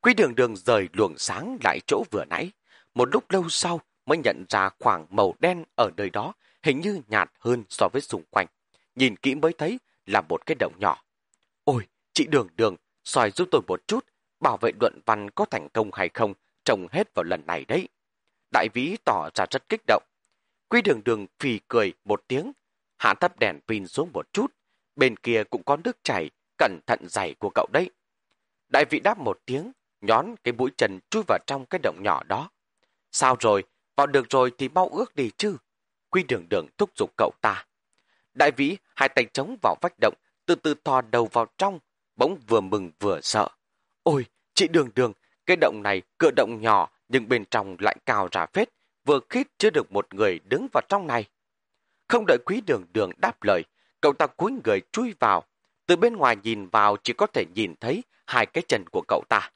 Quý đường đường rời luồng sáng lại chỗ vừa nãy. Một lúc lâu sau mới nhận ra khoảng màu đen ở nơi đó hình như nhạt hơn so với xung quanh. Nhìn kỹ mới thấy là một cái động nhỏ. Ôi, chị đường đường, soi giúp tôi một chút, bảo vệ luận văn có thành công hay không, trồng hết vào lần này đấy. Đại vĩ tỏ ra rất kích động. Quy đường đường phì cười một tiếng, hạ thấp đèn pin xuống một chút. Bên kia cũng có nước chảy, cẩn thận giày của cậu đấy. Đại vĩ đáp một tiếng, nhón cái mũi chân chui vào trong cái động nhỏ đó. Sao rồi, vào được rồi thì mau ước đi chứ. Quy đường đường thúc giục cậu ta. Đại vĩ hai tay chống vào vách động, từ từ thò đầu vào trong, bỗng vừa mừng vừa sợ. Ôi, chị đường đường, cái động này cửa động nhỏ nhưng bên trong lại cao ra phết, vừa khít chưa được một người đứng vào trong này. Không đợi quý đường đường đáp lời, cậu ta cúi người chui vào. Từ bên ngoài nhìn vào chỉ có thể nhìn thấy hai cái chân của cậu ta.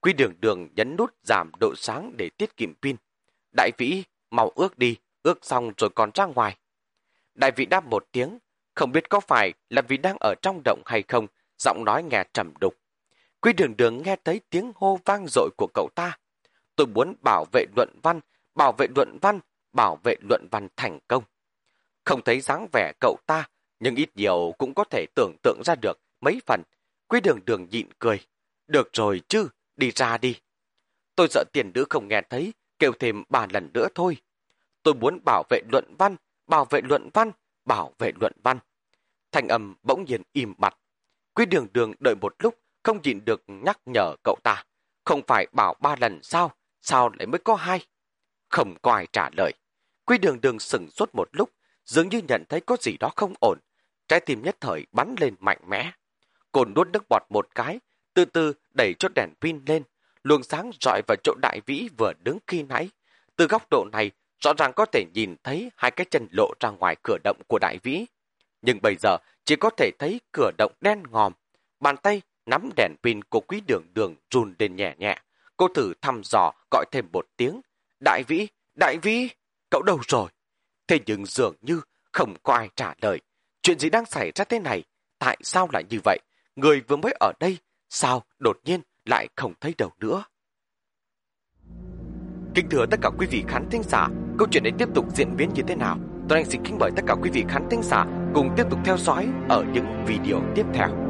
Quý đường đường nhấn nút giảm độ sáng để tiết kiệm pin. Đại vĩ, mau ước đi, ước xong rồi còn ra ngoài. Đại vĩ đáp một tiếng, không biết có phải là vì đang ở trong động hay không, giọng nói nghe trầm đục. quý đường đường nghe thấy tiếng hô vang dội của cậu ta. Tôi muốn bảo vệ luận văn, bảo vệ luận văn, bảo vệ luận văn thành công. Không thấy dáng vẻ cậu ta, nhưng ít nhiều cũng có thể tưởng tượng ra được mấy phần. Quy đường đường nhịn cười. Được rồi chứ, đi ra đi. Tôi sợ tiền nữ không nghe thấy, kêu thêm ba lần nữa thôi. Tôi muốn bảo vệ luận văn, bảo vệ luận văn, bảo vệ luận văn. Thành âm bỗng nhiên im mặt. Quy đường đường đợi một lúc, không nhịn được nhắc nhở cậu ta. Không phải bảo ba lần sao, sao lại mới có hai? Không có ai trả lời. Quy đường đường sừng suốt một lúc, dường như nhận thấy có gì đó không ổn. Trái tim nhất thời bắn lên mạnh mẽ. cồn nuốt nước bọt một cái, từ từ đẩy chốt đèn pin lên. Luồng sáng rọi vào chỗ đại vĩ vừa đứng khi nãy. Từ góc độ này, rõ ràng có thể nhìn thấy hai cái chân lộ ra ngoài cửa động của đại vĩ. Nhưng bây giờ chỉ có thể thấy cửa động đen ngòm. Bàn tay nắm đèn pin của quý đường đường run lên nhẹ nhẹ. Cô thử thăm dò gọi thêm một tiếng. Đại vĩ, đại vĩ, cậu đâu rồi? Thế nhưng dường như không có ai trả lời. Chuyện gì đang xảy ra thế này? Tại sao lại như vậy? Người vừa mới ở đây, sao đột nhiên lại không thấy đâu nữa? Kính thưa tất cả quý vị khán thính giả, câu chuyện này tiếp tục diễn biến như thế nào? Tôi anh xin kính mời tất cả quý vị khán thính giả cùng tiếp tục theo dõi ở những video tiếp theo.